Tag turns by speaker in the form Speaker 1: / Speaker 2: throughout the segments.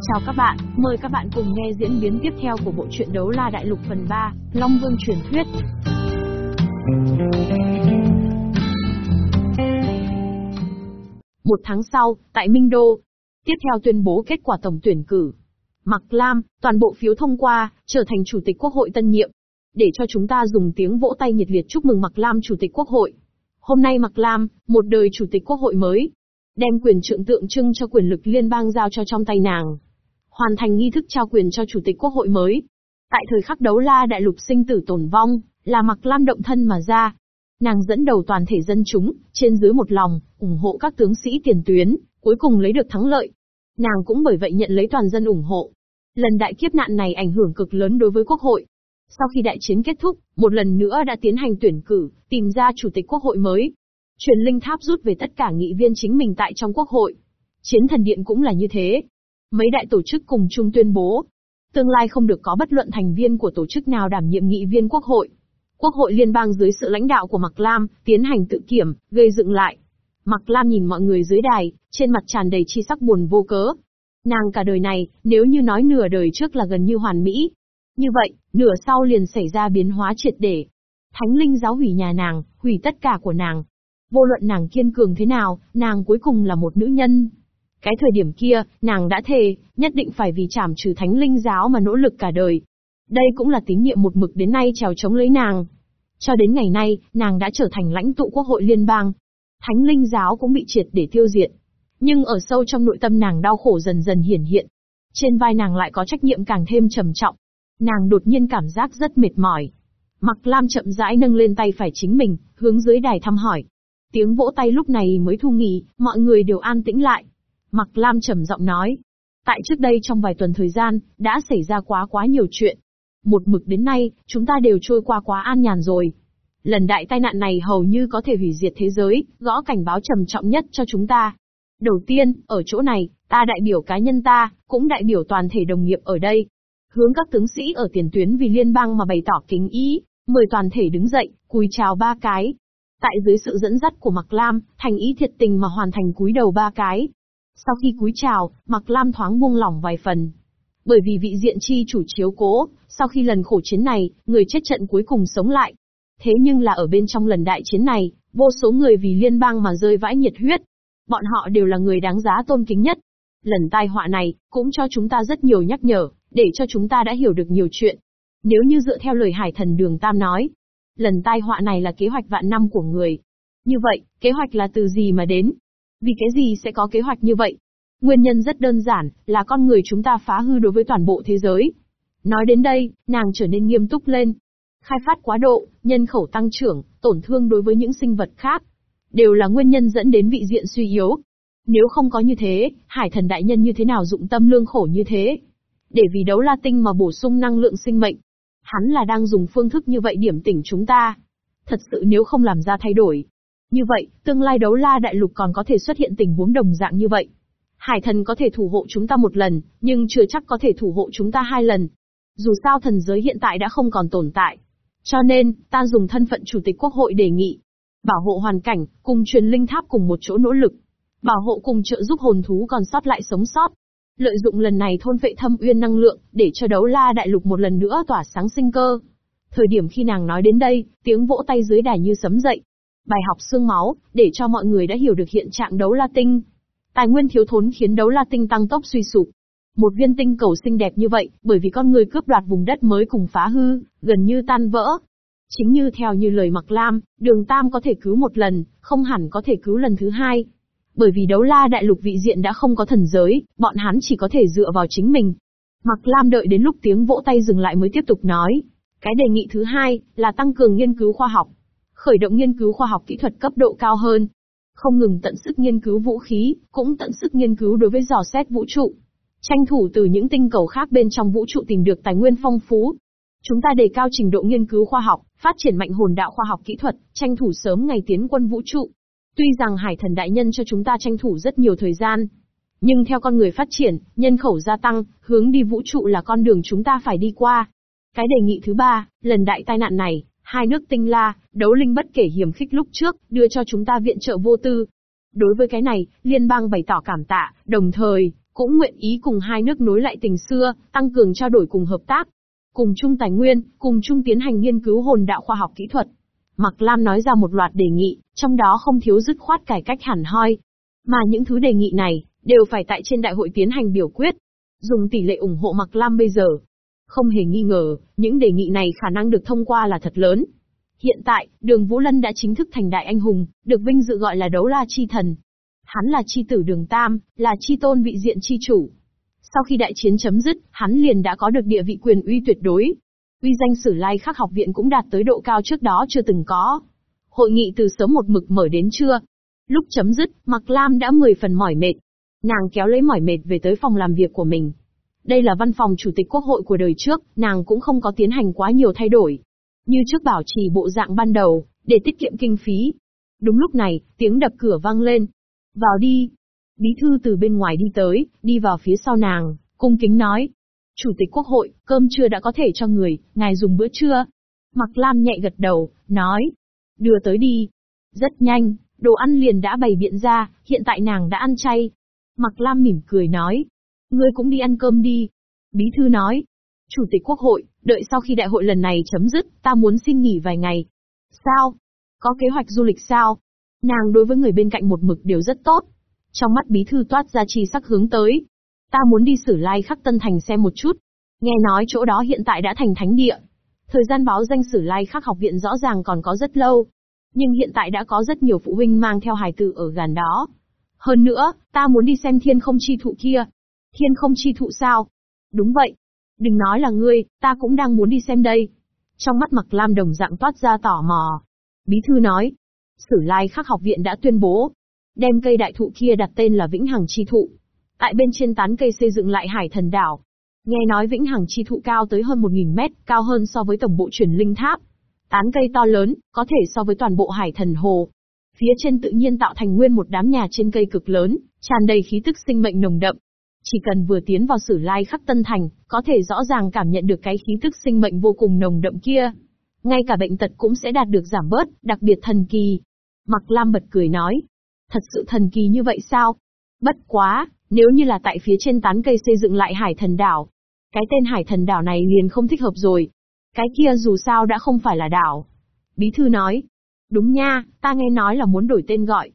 Speaker 1: Chào các bạn, mời các bạn cùng nghe diễn biến tiếp theo của bộ truyện Đấu La Đại Lục phần 3, Long Vương truyền thuyết. Một tháng sau, tại Minh Đô, tiếp theo tuyên bố kết quả tổng tuyển cử. Mặc Lam, toàn bộ phiếu thông qua, trở thành Chủ tịch Quốc hội tân nhiệm. Để cho chúng ta dùng tiếng vỗ tay nhiệt liệt chúc mừng Mặc Lam Chủ tịch Quốc hội. Hôm nay Mặc Lam, một đời Chủ tịch Quốc hội mới, đem quyền trượng tượng trưng cho quyền lực liên bang giao cho trong tay nàng. Hoàn thành nghi thức trao quyền cho Chủ tịch Quốc hội mới. Tại thời khắc đấu la đại lục sinh tử tổn vong, là Mặc Lam động thân mà ra. Nàng dẫn đầu toàn thể dân chúng, trên dưới một lòng, ủng hộ các tướng sĩ tiền tuyến, cuối cùng lấy được thắng lợi. Nàng cũng bởi vậy nhận lấy toàn dân ủng hộ. Lần đại kiếp nạn này ảnh hưởng cực lớn đối với Quốc hội. Sau khi đại chiến kết thúc, một lần nữa đã tiến hành tuyển cử, tìm ra Chủ tịch Quốc hội mới. Truyền linh tháp rút về tất cả nghị viên chính mình tại trong Quốc hội. Chiến thần điện cũng là như thế. Mấy đại tổ chức cùng chung tuyên bố. Tương lai không được có bất luận thành viên của tổ chức nào đảm nhiệm nghị viên Quốc hội. Quốc hội liên bang dưới sự lãnh đạo của Mạc Lam, tiến hành tự kiểm, gây dựng lại. Mạc Lam nhìn mọi người dưới đài, trên mặt tràn đầy chi sắc buồn vô cớ. Nàng cả đời này, nếu như nói nửa đời trước là gần như hoàn mỹ. Như vậy, nửa sau liền xảy ra biến hóa triệt để. Thánh linh giáo hủy nhà nàng, hủy tất cả của nàng. Vô luận nàng kiên cường thế nào, nàng cuối cùng là một nữ nhân. Cái thời điểm kia, nàng đã thề, nhất định phải vì trảm trừ thánh linh giáo mà nỗ lực cả đời. Đây cũng là tín nhiệm một mực đến nay trèo chống lấy nàng. Cho đến ngày nay, nàng đã trở thành lãnh tụ quốc hội liên bang. Thánh linh giáo cũng bị triệt để tiêu diệt. Nhưng ở sâu trong nội tâm nàng đau khổ dần dần hiển hiện. Trên vai nàng lại có trách nhiệm càng thêm trầm trọng. Nàng đột nhiên cảm giác rất mệt mỏi. Mặc Lam chậm rãi nâng lên tay phải chính mình, hướng dưới đài thăm hỏi. Tiếng vỗ tay lúc này mới thu nghỉ, mọi người đều an tĩnh lại. Mặc Lam trầm giọng nói. Tại trước đây trong vài tuần thời gian, đã xảy ra quá quá nhiều chuyện. Một mực đến nay, chúng ta đều trôi qua quá an nhàn rồi. Lần đại tai nạn này hầu như có thể hủy diệt thế giới, gõ cảnh báo trầm trọng nhất cho chúng ta. Đầu tiên, ở chỗ này, ta đại biểu cá nhân ta, cũng đại biểu toàn thể đồng nghiệp ở đây. Hướng các tướng sĩ ở tiền tuyến vì liên bang mà bày tỏ kính ý, mời toàn thể đứng dậy, cúi chào ba cái. Tại dưới sự dẫn dắt của Mạc Lam, thành ý thiệt tình mà hoàn thành cúi đầu ba cái. Sau khi cúi chào, Mạc Lam thoáng buông lỏng vài phần. Bởi vì vị diện chi chủ chiếu cố, sau khi lần khổ chiến này, người chết trận cuối cùng sống lại. Thế nhưng là ở bên trong lần đại chiến này, vô số người vì liên bang mà rơi vãi nhiệt huyết. Bọn họ đều là người đáng giá tôn kính nhất. Lần tai họa này, cũng cho chúng ta rất nhiều nhắc nhở, để cho chúng ta đã hiểu được nhiều chuyện. Nếu như dựa theo lời Hải Thần Đường Tam nói, lần tai họa này là kế hoạch vạn năm của người. Như vậy, kế hoạch là từ gì mà đến? Vì cái gì sẽ có kế hoạch như vậy? Nguyên nhân rất đơn giản, là con người chúng ta phá hư đối với toàn bộ thế giới. Nói đến đây, nàng trở nên nghiêm túc lên. Khai phát quá độ, nhân khẩu tăng trưởng, tổn thương đối với những sinh vật khác. Đều là nguyên nhân dẫn đến vị diện suy yếu. Nếu không có như thế, hải thần đại nhân như thế nào dụng tâm lương khổ như thế? Để vì đấu la tinh mà bổ sung năng lượng sinh mệnh. Hắn là đang dùng phương thức như vậy điểm tỉnh chúng ta. Thật sự nếu không làm ra thay đổi. Như vậy, tương lai đấu la đại lục còn có thể xuất hiện tình huống đồng dạng như vậy. Hải thần có thể thủ hộ chúng ta một lần, nhưng chưa chắc có thể thủ hộ chúng ta hai lần. Dù sao thần giới hiện tại đã không còn tồn tại. Cho nên, ta dùng thân phận chủ tịch quốc hội đề nghị. Bảo hộ hoàn cảnh, cùng truyền linh tháp cùng một chỗ nỗ lực. Bảo hộ cùng trợ giúp hồn thú còn sót lại sống sót. Lợi dụng lần này thôn vệ thâm uyên năng lượng, để cho đấu la đại lục một lần nữa tỏa sáng sinh cơ. Thời điểm khi nàng nói đến đây, tiếng vỗ tay dưới đài như sấm dậy. Bài học xương máu, để cho mọi người đã hiểu được hiện trạng đấu la tinh. Tài nguyên thiếu thốn khiến đấu la tinh tăng tốc suy sụp. Một viên tinh cầu xinh đẹp như vậy, bởi vì con người cướp đoạt vùng đất mới cùng phá hư, gần như tan vỡ. Chính như theo như lời Mặc Lam, đường Tam có thể cứu một lần, không hẳn có thể cứu lần thứ hai. Bởi vì đấu la đại lục vị diện đã không có thần giới, bọn hắn chỉ có thể dựa vào chính mình. Mặc Lam đợi đến lúc tiếng vỗ tay dừng lại mới tiếp tục nói. Cái đề nghị thứ hai, là tăng cường nghiên cứu khoa học. Khởi động nghiên cứu khoa học kỹ thuật cấp độ cao hơn, không ngừng tận sức nghiên cứu vũ khí, cũng tận sức nghiên cứu đối với dò xét vũ trụ. Tranh thủ từ những tinh cầu khác bên trong vũ trụ tìm được tài nguyên phong phú. Chúng ta đề cao trình độ nghiên cứu khoa học, phát triển mạnh hồn đạo khoa học kỹ thuật, tranh thủ sớm ngày tiến quân vũ trụ. Tuy rằng hải thần đại nhân cho chúng ta tranh thủ rất nhiều thời gian, nhưng theo con người phát triển, nhân khẩu gia tăng, hướng đi vũ trụ là con đường chúng ta phải đi qua. Cái đề nghị thứ ba, lần đại tai nạn này, hai nước tinh la, đấu linh bất kể hiểm khích lúc trước, đưa cho chúng ta viện trợ vô tư. Đối với cái này, liên bang bày tỏ cảm tạ, đồng thời, cũng nguyện ý cùng hai nước nối lại tình xưa, tăng cường trao đổi cùng hợp tác, cùng chung tài nguyên, cùng chung tiến hành nghiên cứu hồn đạo khoa học kỹ thuật. Mạc Lam nói ra một loạt đề nghị, trong đó không thiếu dứt khoát cải cách hẳn hoi. Mà những thứ đề nghị này, đều phải tại trên đại hội tiến hành biểu quyết. Dùng tỷ lệ ủng hộ Mạc Lam bây giờ. Không hề nghi ngờ, những đề nghị này khả năng được thông qua là thật lớn. Hiện tại, đường Vũ Lân đã chính thức thành đại anh hùng, được vinh dự gọi là đấu la chi thần. Hắn là chi tử đường Tam, là chi tôn vị diện chi chủ. Sau khi đại chiến chấm dứt, hắn liền đã có được địa vị quyền uy tuyệt đối. Uy danh sử lai khắc học viện cũng đạt tới độ cao trước đó chưa từng có. Hội nghị từ sớm một mực mở đến trưa. Lúc chấm dứt, Mạc Lam đã 10 phần mỏi mệt. Nàng kéo lấy mỏi mệt về tới phòng làm việc của mình. Đây là văn phòng chủ tịch quốc hội của đời trước, nàng cũng không có tiến hành quá nhiều thay đổi. Như trước bảo trì bộ dạng ban đầu, để tiết kiệm kinh phí. Đúng lúc này, tiếng đập cửa vang lên. Vào đi. Bí thư từ bên ngoài đi tới, đi vào phía sau nàng, cung kính nói. Chủ tịch quốc hội, cơm trưa đã có thể cho người, ngài dùng bữa trưa. Mặc Lam nhẹ gật đầu, nói. Đưa tới đi. Rất nhanh, đồ ăn liền đã bày biện ra, hiện tại nàng đã ăn chay. Mặc Lam mỉm cười nói. Ngươi cũng đi ăn cơm đi. Bí thư nói. Chủ tịch quốc hội, đợi sau khi đại hội lần này chấm dứt, ta muốn xin nghỉ vài ngày. Sao? Có kế hoạch du lịch sao? Nàng đối với người bên cạnh một mực đều rất tốt. Trong mắt bí thư toát ra chi sắc hướng tới. Ta muốn đi sử lai khắc Tân Thành xem một chút. Nghe nói chỗ đó hiện tại đã thành thánh địa. Thời gian báo danh sử lai khắc học viện rõ ràng còn có rất lâu. Nhưng hiện tại đã có rất nhiều phụ huynh mang theo hài tử ở gần đó. Hơn nữa, ta muốn đi xem thiên không chi thụ kia. Thiên không chi thụ sao? Đúng vậy. Đừng nói là ngươi, ta cũng đang muốn đi xem đây. Trong mắt mặc lam đồng dạng toát ra tò mò. Bí thư nói. Sử lai khắc học viện đã tuyên bố. Đem cây đại thụ kia đặt tên là Vĩnh Hằng Chi Thụ. Tại bên trên tán cây xây dựng lại hải thần đảo. Nghe nói Vĩnh Hằng Chi Thụ cao tới hơn 1.000 mét, cao hơn so với tổng bộ truyền linh tháp. Tán cây to lớn, có thể so với toàn bộ hải thần hồ. Phía trên tự nhiên tạo thành nguyên một đám nhà trên cây cực lớn, tràn đầy khí tức sinh mệnh nồng đậm. Chỉ cần vừa tiến vào sử lai khắc tân thành, có thể rõ ràng cảm nhận được cái khí tức sinh mệnh vô cùng nồng đậm kia. Ngay cả bệnh tật cũng sẽ đạt được giảm bớt, đặc biệt thần kỳ. Mặc Lam bật cười nói. Thật sự thần kỳ như vậy sao? Bất quá, nếu như là tại phía trên tán cây xây dựng lại hải thần đảo. Cái tên hải thần đảo này liền không thích hợp rồi. Cái kia dù sao đã không phải là đảo. Bí thư nói. Đúng nha, ta nghe nói là muốn đổi tên gọi.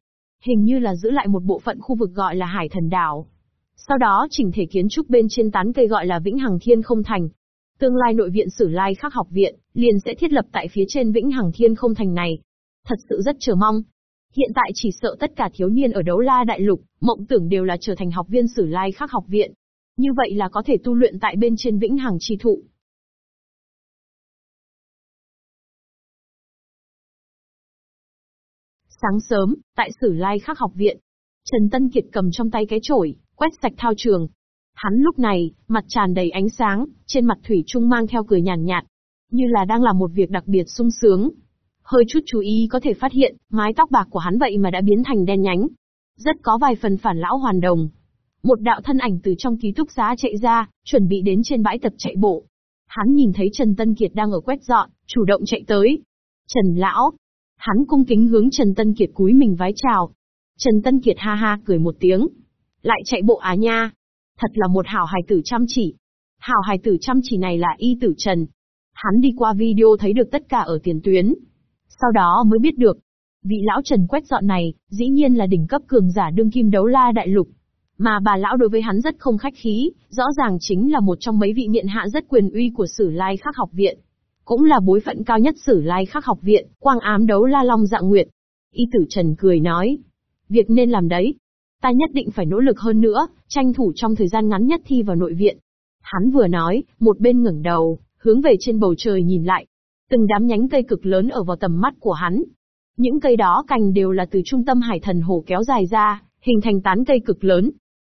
Speaker 1: Hình như là giữ lại một bộ phận khu vực gọi là hải thần đảo. Sau đó chỉnh thể kiến trúc bên trên tán cây gọi là Vĩnh Hằng Thiên Không Thành. Tương lai nội viện Sử Lai Khắc học viện, liền sẽ thiết lập tại phía trên Vĩnh Hằng Thiên Không Thành này. Thật sự rất chờ mong. Hiện tại chỉ sợ tất cả thiếu niên ở đấu la đại lục, mộng tưởng đều là trở thành học viên Sử Lai Khắc học viện. Như vậy là có thể tu luyện tại bên trên Vĩnh Hằng Chi Thụ. Sáng sớm, tại Sử Lai Khắc học viện, Trần Tân Kiệt cầm trong tay cái chổi, quét sạch thao trường. Hắn lúc này, mặt tràn đầy ánh sáng, trên mặt thủy trung mang theo cười nhàn nhạt, như là đang làm một việc đặc biệt sung sướng. Hơi chút chú ý có thể phát hiện, mái tóc bạc của hắn vậy mà đã biến thành đen nhánh. Rất có vài phần phản lão hoàn đồng. Một đạo thân ảnh từ trong ký túc xá chạy ra, chuẩn bị đến trên bãi tập chạy bộ. Hắn nhìn thấy Trần Tân Kiệt đang ở quét dọn, chủ động chạy tới. Trần Lão. Hắn cung kính hướng Trần Tân Kiệt cúi mình vái chào. Trần Tân Kiệt ha ha cười một tiếng, lại chạy bộ à nha. Thật là một hảo hài tử chăm chỉ. Hảo hài tử chăm chỉ này là y tử Trần. Hắn đi qua video thấy được tất cả ở tiền tuyến. Sau đó mới biết được. Vị lão Trần quét dọn này, dĩ nhiên là đỉnh cấp cường giả đương kim đấu la đại lục. Mà bà lão đối với hắn rất không khách khí, rõ ràng chính là một trong mấy vị miện hạ rất quyền uy của sử lai khắc học viện. Cũng là bối phận cao nhất sử lai khắc học viện, quang ám đấu la long dạng nguyệt. Y tử Trần cười nói. Việc nên làm đấy, Ta nhất định phải nỗ lực hơn nữa, tranh thủ trong thời gian ngắn nhất thi vào nội viện. Hắn vừa nói, một bên ngẩng đầu, hướng về trên bầu trời nhìn lại. Từng đám nhánh cây cực lớn ở vào tầm mắt của hắn. Những cây đó cành đều là từ trung tâm hải thần hồ kéo dài ra, hình thành tán cây cực lớn.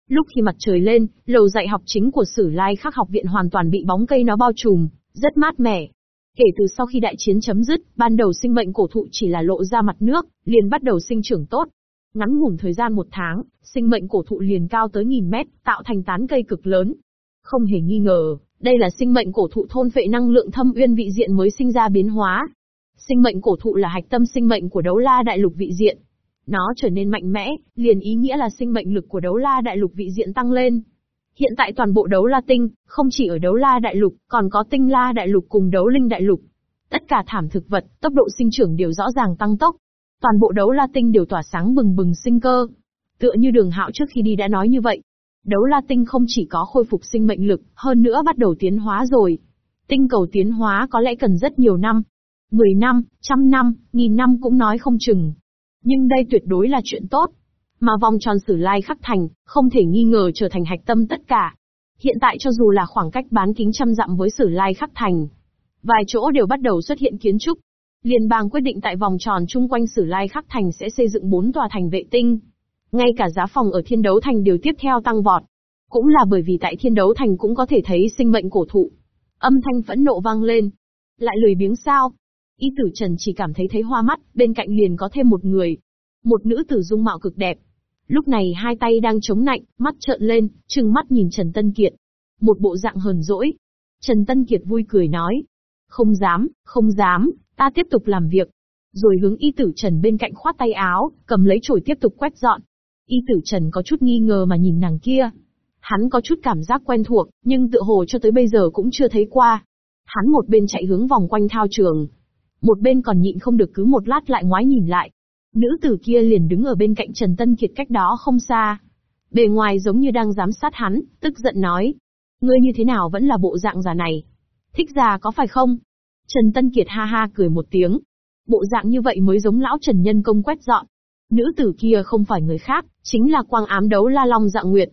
Speaker 1: Lúc khi mặt trời lên, lầu dạy học chính của Sử Lai Khắc học viện hoàn toàn bị bóng cây nó bao trùm, rất mát mẻ. Kể từ sau khi đại chiến chấm dứt, ban đầu sinh mệnh cổ thụ chỉ là lộ ra mặt nước, liền bắt đầu sinh trưởng tốt. Ngắn ngủn thời gian một tháng, sinh mệnh cổ thụ liền cao tới nghìn mét, tạo thành tán cây cực lớn. Không hề nghi ngờ, đây là sinh mệnh cổ thụ thôn vệ năng lượng thâm uyên vị diện mới sinh ra biến hóa. Sinh mệnh cổ thụ là hạch tâm sinh mệnh của đấu la đại lục vị diện. Nó trở nên mạnh mẽ, liền ý nghĩa là sinh mệnh lực của đấu la đại lục vị diện tăng lên. Hiện tại toàn bộ đấu la tinh, không chỉ ở đấu la đại lục, còn có tinh la đại lục cùng đấu linh đại lục. Tất cả thảm thực vật, tốc độ sinh trưởng đều rõ ràng tăng tốc. Toàn bộ đấu la tinh đều tỏa sáng bừng bừng sinh cơ. Tựa như đường hạo trước khi đi đã nói như vậy. Đấu la tinh không chỉ có khôi phục sinh mệnh lực, hơn nữa bắt đầu tiến hóa rồi. Tinh cầu tiến hóa có lẽ cần rất nhiều năm. Mười năm, trăm năm, nghìn năm cũng nói không chừng. Nhưng đây tuyệt đối là chuyện tốt. Mà vòng tròn sử lai khắc thành, không thể nghi ngờ trở thành hạch tâm tất cả. Hiện tại cho dù là khoảng cách bán kính trăm dặm với sử lai khắc thành, vài chỗ đều bắt đầu xuất hiện kiến trúc. Liên bang quyết định tại vòng tròn chung quanh sử lai khắc thành sẽ xây dựng bốn tòa thành vệ tinh. Ngay cả giá phòng ở thiên đấu thành đều tiếp theo tăng vọt. Cũng là bởi vì tại thiên đấu thành cũng có thể thấy sinh mệnh cổ thụ. Âm thanh phẫn nộ vang lên. Lại lười biếng sao? Y tử Trần chỉ cảm thấy thấy hoa mắt, bên cạnh liền có thêm một người. Một nữ tử dung mạo cực đẹp. Lúc này hai tay đang chống nạnh, mắt trợn lên, trừng mắt nhìn Trần Tân Kiệt. Một bộ dạng hờn dỗi. Trần Tân Kiệt vui cười nói. Không dám, không dám, ta tiếp tục làm việc. Rồi hướng y tử Trần bên cạnh khoát tay áo, cầm lấy chổi tiếp tục quét dọn. Y tử Trần có chút nghi ngờ mà nhìn nàng kia. Hắn có chút cảm giác quen thuộc, nhưng tự hồ cho tới bây giờ cũng chưa thấy qua. Hắn một bên chạy hướng vòng quanh thao trường. Một bên còn nhịn không được cứ một lát lại ngoái nhìn lại. Nữ tử kia liền đứng ở bên cạnh Trần Tân Kiệt cách đó không xa. Bề ngoài giống như đang giám sát hắn, tức giận nói. Ngươi như thế nào vẫn là bộ dạng già này? Thích già có phải không? Trần Tân Kiệt ha ha cười một tiếng. Bộ dạng như vậy mới giống lão Trần Nhân Công quét dọn. Nữ tử kia không phải người khác, chính là quang ám đấu la long dạ nguyệt.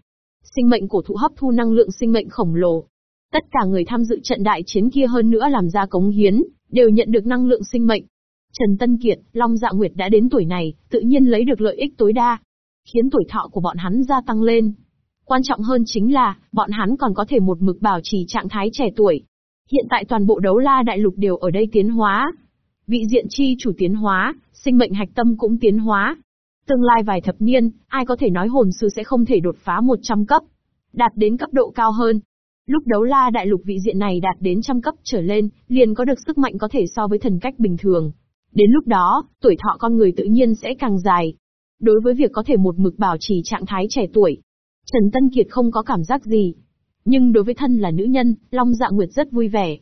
Speaker 1: Sinh mệnh cổ thụ hấp thu năng lượng sinh mệnh khổng lồ. Tất cả người tham dự trận đại chiến kia hơn nữa làm ra cống hiến, đều nhận được năng lượng sinh mệnh. Trần Tân Kiệt, Long Dạ Nguyệt đã đến tuổi này, tự nhiên lấy được lợi ích tối đa, khiến tuổi thọ của bọn hắn gia tăng lên. Quan trọng hơn chính là, bọn hắn còn có thể một mực bảo trì trạng thái trẻ tuổi. Hiện tại toàn bộ đấu la đại lục đều ở đây tiến hóa. Vị diện chi chủ tiến hóa, sinh mệnh hạch tâm cũng tiến hóa. Tương lai vài thập niên, ai có thể nói hồn sư sẽ không thể đột phá 100 cấp. Đạt đến cấp độ cao hơn. Lúc đấu la đại lục vị diện này đạt đến trăm cấp trở lên, liền có được sức mạnh có thể so với thần cách bình thường. Đến lúc đó, tuổi thọ con người tự nhiên sẽ càng dài. Đối với việc có thể một mực bảo trì trạng thái trẻ tuổi, Trần Tân Kiệt không có cảm giác gì. Nhưng đối với thân là nữ nhân, Long Dạ Nguyệt rất vui vẻ.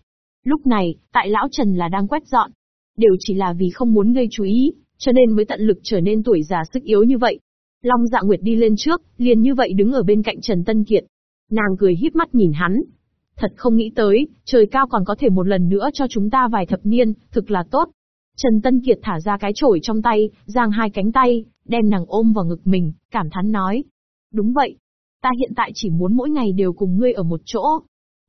Speaker 1: Lúc này, tại lão Trần là đang quét dọn. Đều chỉ là vì không muốn gây chú ý, cho nên mới tận lực trở nên tuổi già sức yếu như vậy. Long Dạ Nguyệt đi lên trước, liền như vậy đứng ở bên cạnh Trần Tân Kiệt. Nàng cười híp mắt nhìn hắn. Thật không nghĩ tới, trời cao còn có thể một lần nữa cho chúng ta vài thập niên, thực là tốt. Trần Tân Kiệt thả ra cái chổi trong tay, giang hai cánh tay, đem nàng ôm vào ngực mình, cảm thán nói. Đúng vậy. Ta hiện tại chỉ muốn mỗi ngày đều cùng ngươi ở một chỗ.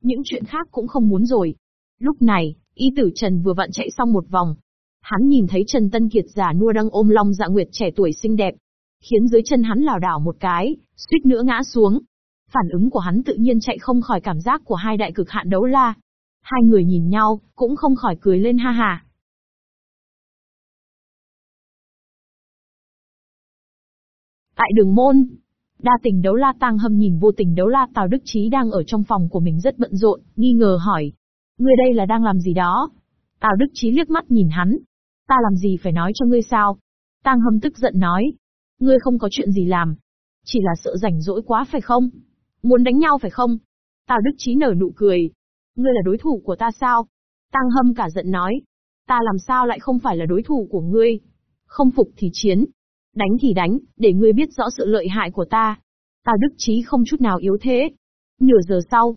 Speaker 1: Những chuyện khác cũng không muốn rồi. Lúc này, y tử Trần vừa vặn chạy xong một vòng. Hắn nhìn thấy Trần Tân Kiệt giả nua đang ôm long dạ nguyệt trẻ tuổi xinh đẹp. Khiến dưới chân hắn lảo đảo một cái, suýt nữa ngã xuống. Phản ứng của hắn tự nhiên chạy không khỏi cảm giác của hai đại cực hạn đấu la. Hai người nhìn nhau, cũng không khỏi cười lên ha ha. Tại đường môn, đa tình đấu la tang hâm nhìn vô tình đấu la Tào Đức Trí đang ở trong phòng của mình rất bận rộn, nghi ngờ hỏi. Ngươi đây là đang làm gì đó? Tào Đức Trí liếc mắt nhìn hắn. Ta làm gì phải nói cho ngươi sao? Tang hâm tức giận nói. Ngươi không có chuyện gì làm. Chỉ là sợ rảnh rỗi quá phải không? Muốn đánh nhau phải không? Tào Đức Trí nở nụ cười. Ngươi là đối thủ của ta sao? Tang hâm cả giận nói. Ta làm sao lại không phải là đối thủ của ngươi? Không phục thì chiến, Đánh thì đánh, để ngươi biết rõ sự lợi hại của ta. Tào Đức Chí không chút nào yếu thế. Nửa giờ sau,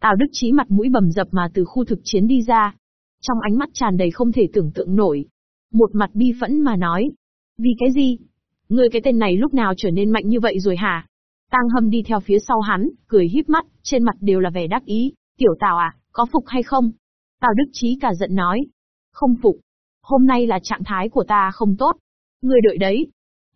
Speaker 1: Tào Đức Chí mặt mũi bầm dập mà từ khu thực chiến đi ra. Trong ánh mắt tràn đầy không thể tưởng tượng nổi. Một mặt bi phẫn mà nói. Vì cái gì? Ngươi cái tên này lúc nào trở nên mạnh như vậy rồi hả? Tang Hâm đi theo phía sau hắn, cười híp mắt, trên mặt đều là vẻ đắc ý. Tiểu Tào à, có phục hay không? Tào Đức Chí cả giận nói. Không phục. Hôm nay là trạng thái của ta không tốt. Ngươi đợi đấy,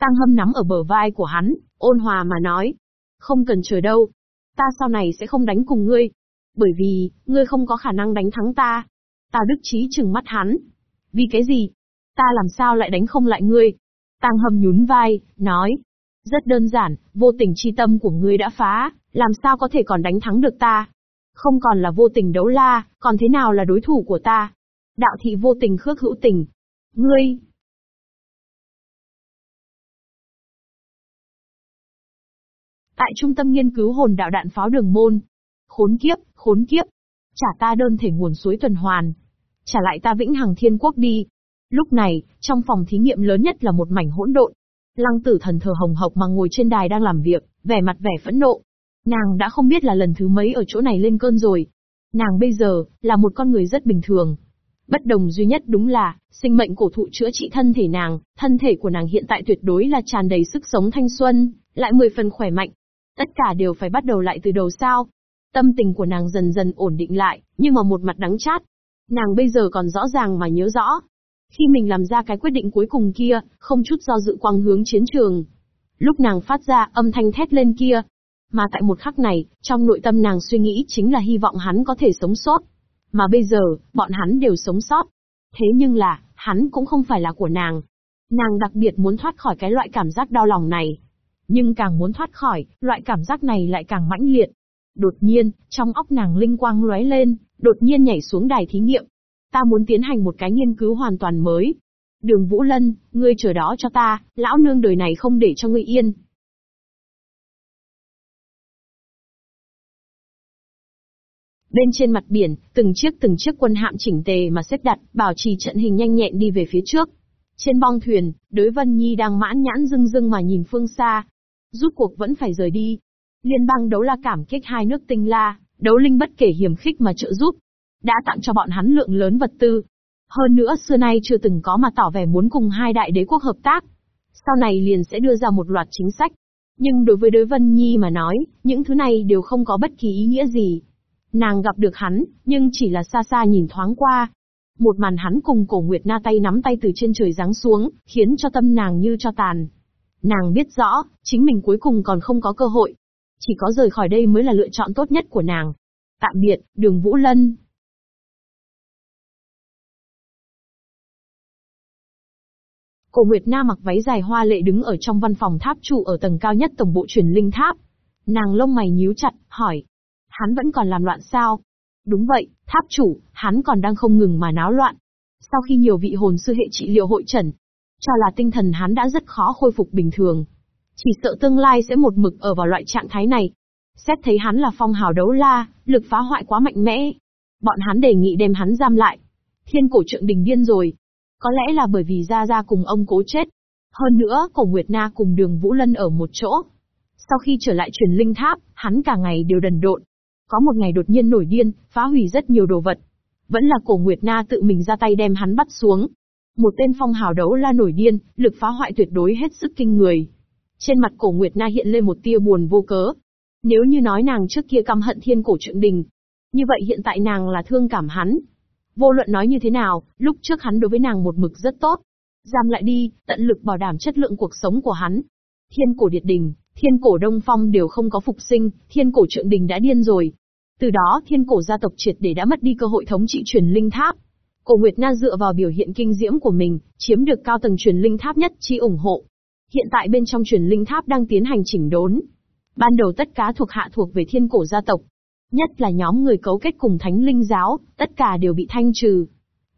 Speaker 1: Tăng hâm nắm ở bờ vai của hắn, ôn hòa mà nói. Không cần chờ đâu. Ta sau này sẽ không đánh cùng ngươi. Bởi vì, ngươi không có khả năng đánh thắng ta. Tào Đức Chí trừng mắt hắn. Vì cái gì? Ta làm sao lại đánh không lại ngươi? Tăng hâm nhún vai, nói. Rất đơn giản, vô tình chi tâm của ngươi đã phá, làm sao có thể còn đánh thắng được ta? Không còn là vô tình đấu la, còn thế nào là đối thủ của ta? Đạo thị vô tình khước hữu tình. Ngươi, Tại trung tâm nghiên cứu hồn đạo đạn pháo đường môn. Khốn kiếp, khốn kiếp. Trả ta đơn thể nguồn suối tuần hoàn. Trả lại ta vĩnh hằng thiên quốc đi. Lúc này, trong phòng thí nghiệm lớn nhất là một mảnh hỗn độn. Lăng tử thần thờ hồng hộc mà ngồi trên đài đang làm việc, vẻ mặt vẻ phẫn nộ. Nàng đã không biết là lần thứ mấy ở chỗ này lên cơn rồi. Nàng bây giờ, là một con người rất bình thường. Bất đồng duy nhất đúng là, sinh mệnh cổ thụ chữa trị thân thể nàng, thân thể của nàng hiện tại tuyệt đối là tràn đầy sức sống thanh xuân, lại mười phần khỏe mạnh. Tất cả đều phải bắt đầu lại từ đầu sao. Tâm tình của nàng dần dần ổn định lại, nhưng mà một mặt đắng chát. Nàng bây giờ còn rõ ràng mà nhớ rõ. Khi mình làm ra cái quyết định cuối cùng kia, không chút do dự quang hướng chiến trường. Lúc nàng phát ra âm thanh thét lên kia, mà tại một khắc này, trong nội tâm nàng suy nghĩ chính là hy vọng hắn có thể sống sót. Mà bây giờ, bọn hắn đều sống sót. Thế nhưng là, hắn cũng không phải là của nàng. Nàng đặc biệt muốn thoát khỏi cái loại cảm giác đau lòng này. Nhưng càng muốn thoát khỏi, loại cảm giác này lại càng mãnh liệt. Đột nhiên, trong óc nàng linh quang lóe lên, đột nhiên nhảy xuống đài thí nghiệm. Ta muốn tiến hành một cái nghiên cứu hoàn toàn mới. Đường Vũ Lân, ngươi chờ đó cho ta, lão nương đời này không để cho ngươi yên. Bên trên mặt biển, từng chiếc từng chiếc quân hạm chỉnh tề mà xếp đặt, bảo trì trận hình nhanh nhẹn đi về phía trước. Trên bong thuyền, đối Vân Nhi đang mãn nhãn rưng rưng mà nhìn phương xa. Rút cuộc vẫn phải rời đi. Liên bang đấu la cảm kích hai nước tinh la, đấu linh bất kể hiểm khích mà trợ giúp. Đã tặng cho bọn hắn lượng lớn vật tư. Hơn nữa xưa nay chưa từng có mà tỏ vẻ muốn cùng hai đại đế quốc hợp tác. Sau này liền sẽ đưa ra một loạt chính sách. Nhưng đối với đối Vân Nhi mà nói, những thứ này đều không có bất kỳ ý nghĩa gì. Nàng gặp được hắn, nhưng chỉ là xa xa nhìn thoáng qua. Một màn hắn cùng cổ Nguyệt Na tay nắm tay từ trên trời giáng xuống, khiến cho tâm nàng như cho tàn. Nàng biết rõ, chính mình cuối cùng còn không có cơ hội. Chỉ có rời khỏi đây mới là lựa chọn tốt nhất của nàng. Tạm biệt, đường Vũ Lân. Cổ Nguyệt Na mặc váy dài hoa lệ đứng ở trong văn phòng tháp trụ ở tầng cao nhất tổng bộ truyền linh tháp. Nàng lông mày nhíu chặt, hỏi, Hắn vẫn còn làm loạn sao? Đúng vậy, tháp chủ, hắn còn đang không ngừng mà náo loạn. Sau khi nhiều vị hồn sư hệ trị liệu hội trần, cho là tinh thần hắn đã rất khó khôi phục bình thường. Chỉ sợ tương lai sẽ một mực ở vào loại trạng thái này. Xét thấy hắn là phong hào đấu la, lực phá hoại quá mạnh mẽ. Bọn hắn đề nghị đem hắn giam lại. Thiên cổ trượng đình điên rồi. Có lẽ là bởi vì Gia Gia cùng ông cố chết. Hơn nữa, cổ Nguyệt Na cùng đường Vũ Lân ở một chỗ. Sau khi trở lại truyền linh tháp, hắn cả ngày đều đần độn, có một ngày đột nhiên nổi điên, phá hủy rất nhiều đồ vật. Vẫn là cổ Nguyệt Na tự mình ra tay đem hắn bắt xuống. Một tên phong hào đấu la nổi điên, lực phá hoại tuyệt đối hết sức kinh người. Trên mặt cổ Nguyệt Na hiện lên một tia buồn vô cớ. Nếu như nói nàng trước kia căm hận thiên cổ trượng đình, như vậy hiện tại nàng là thương cảm hắn. Vô luận nói như thế nào, lúc trước hắn đối với nàng một mực rất tốt. Giam lại đi, tận lực bảo đảm chất lượng cuộc sống của hắn. Thiên cổ điệt đình, thiên cổ đông phong đều không có phục sinh, thiên cổ trượng đình đã điên rồi. Từ đó thiên cổ gia tộc triệt để đã mất đi cơ hội thống trị truyền linh tháp. Cổ Nguyệt Na dựa vào biểu hiện kinh diễm của mình, chiếm được cao tầng truyền linh tháp nhất chi ủng hộ. Hiện tại bên trong truyền linh tháp đang tiến hành chỉnh đốn. Ban đầu tất cả thuộc hạ thuộc về thiên cổ gia tộc. Nhất là nhóm người cấu kết cùng thánh linh giáo, tất cả đều bị thanh trừ.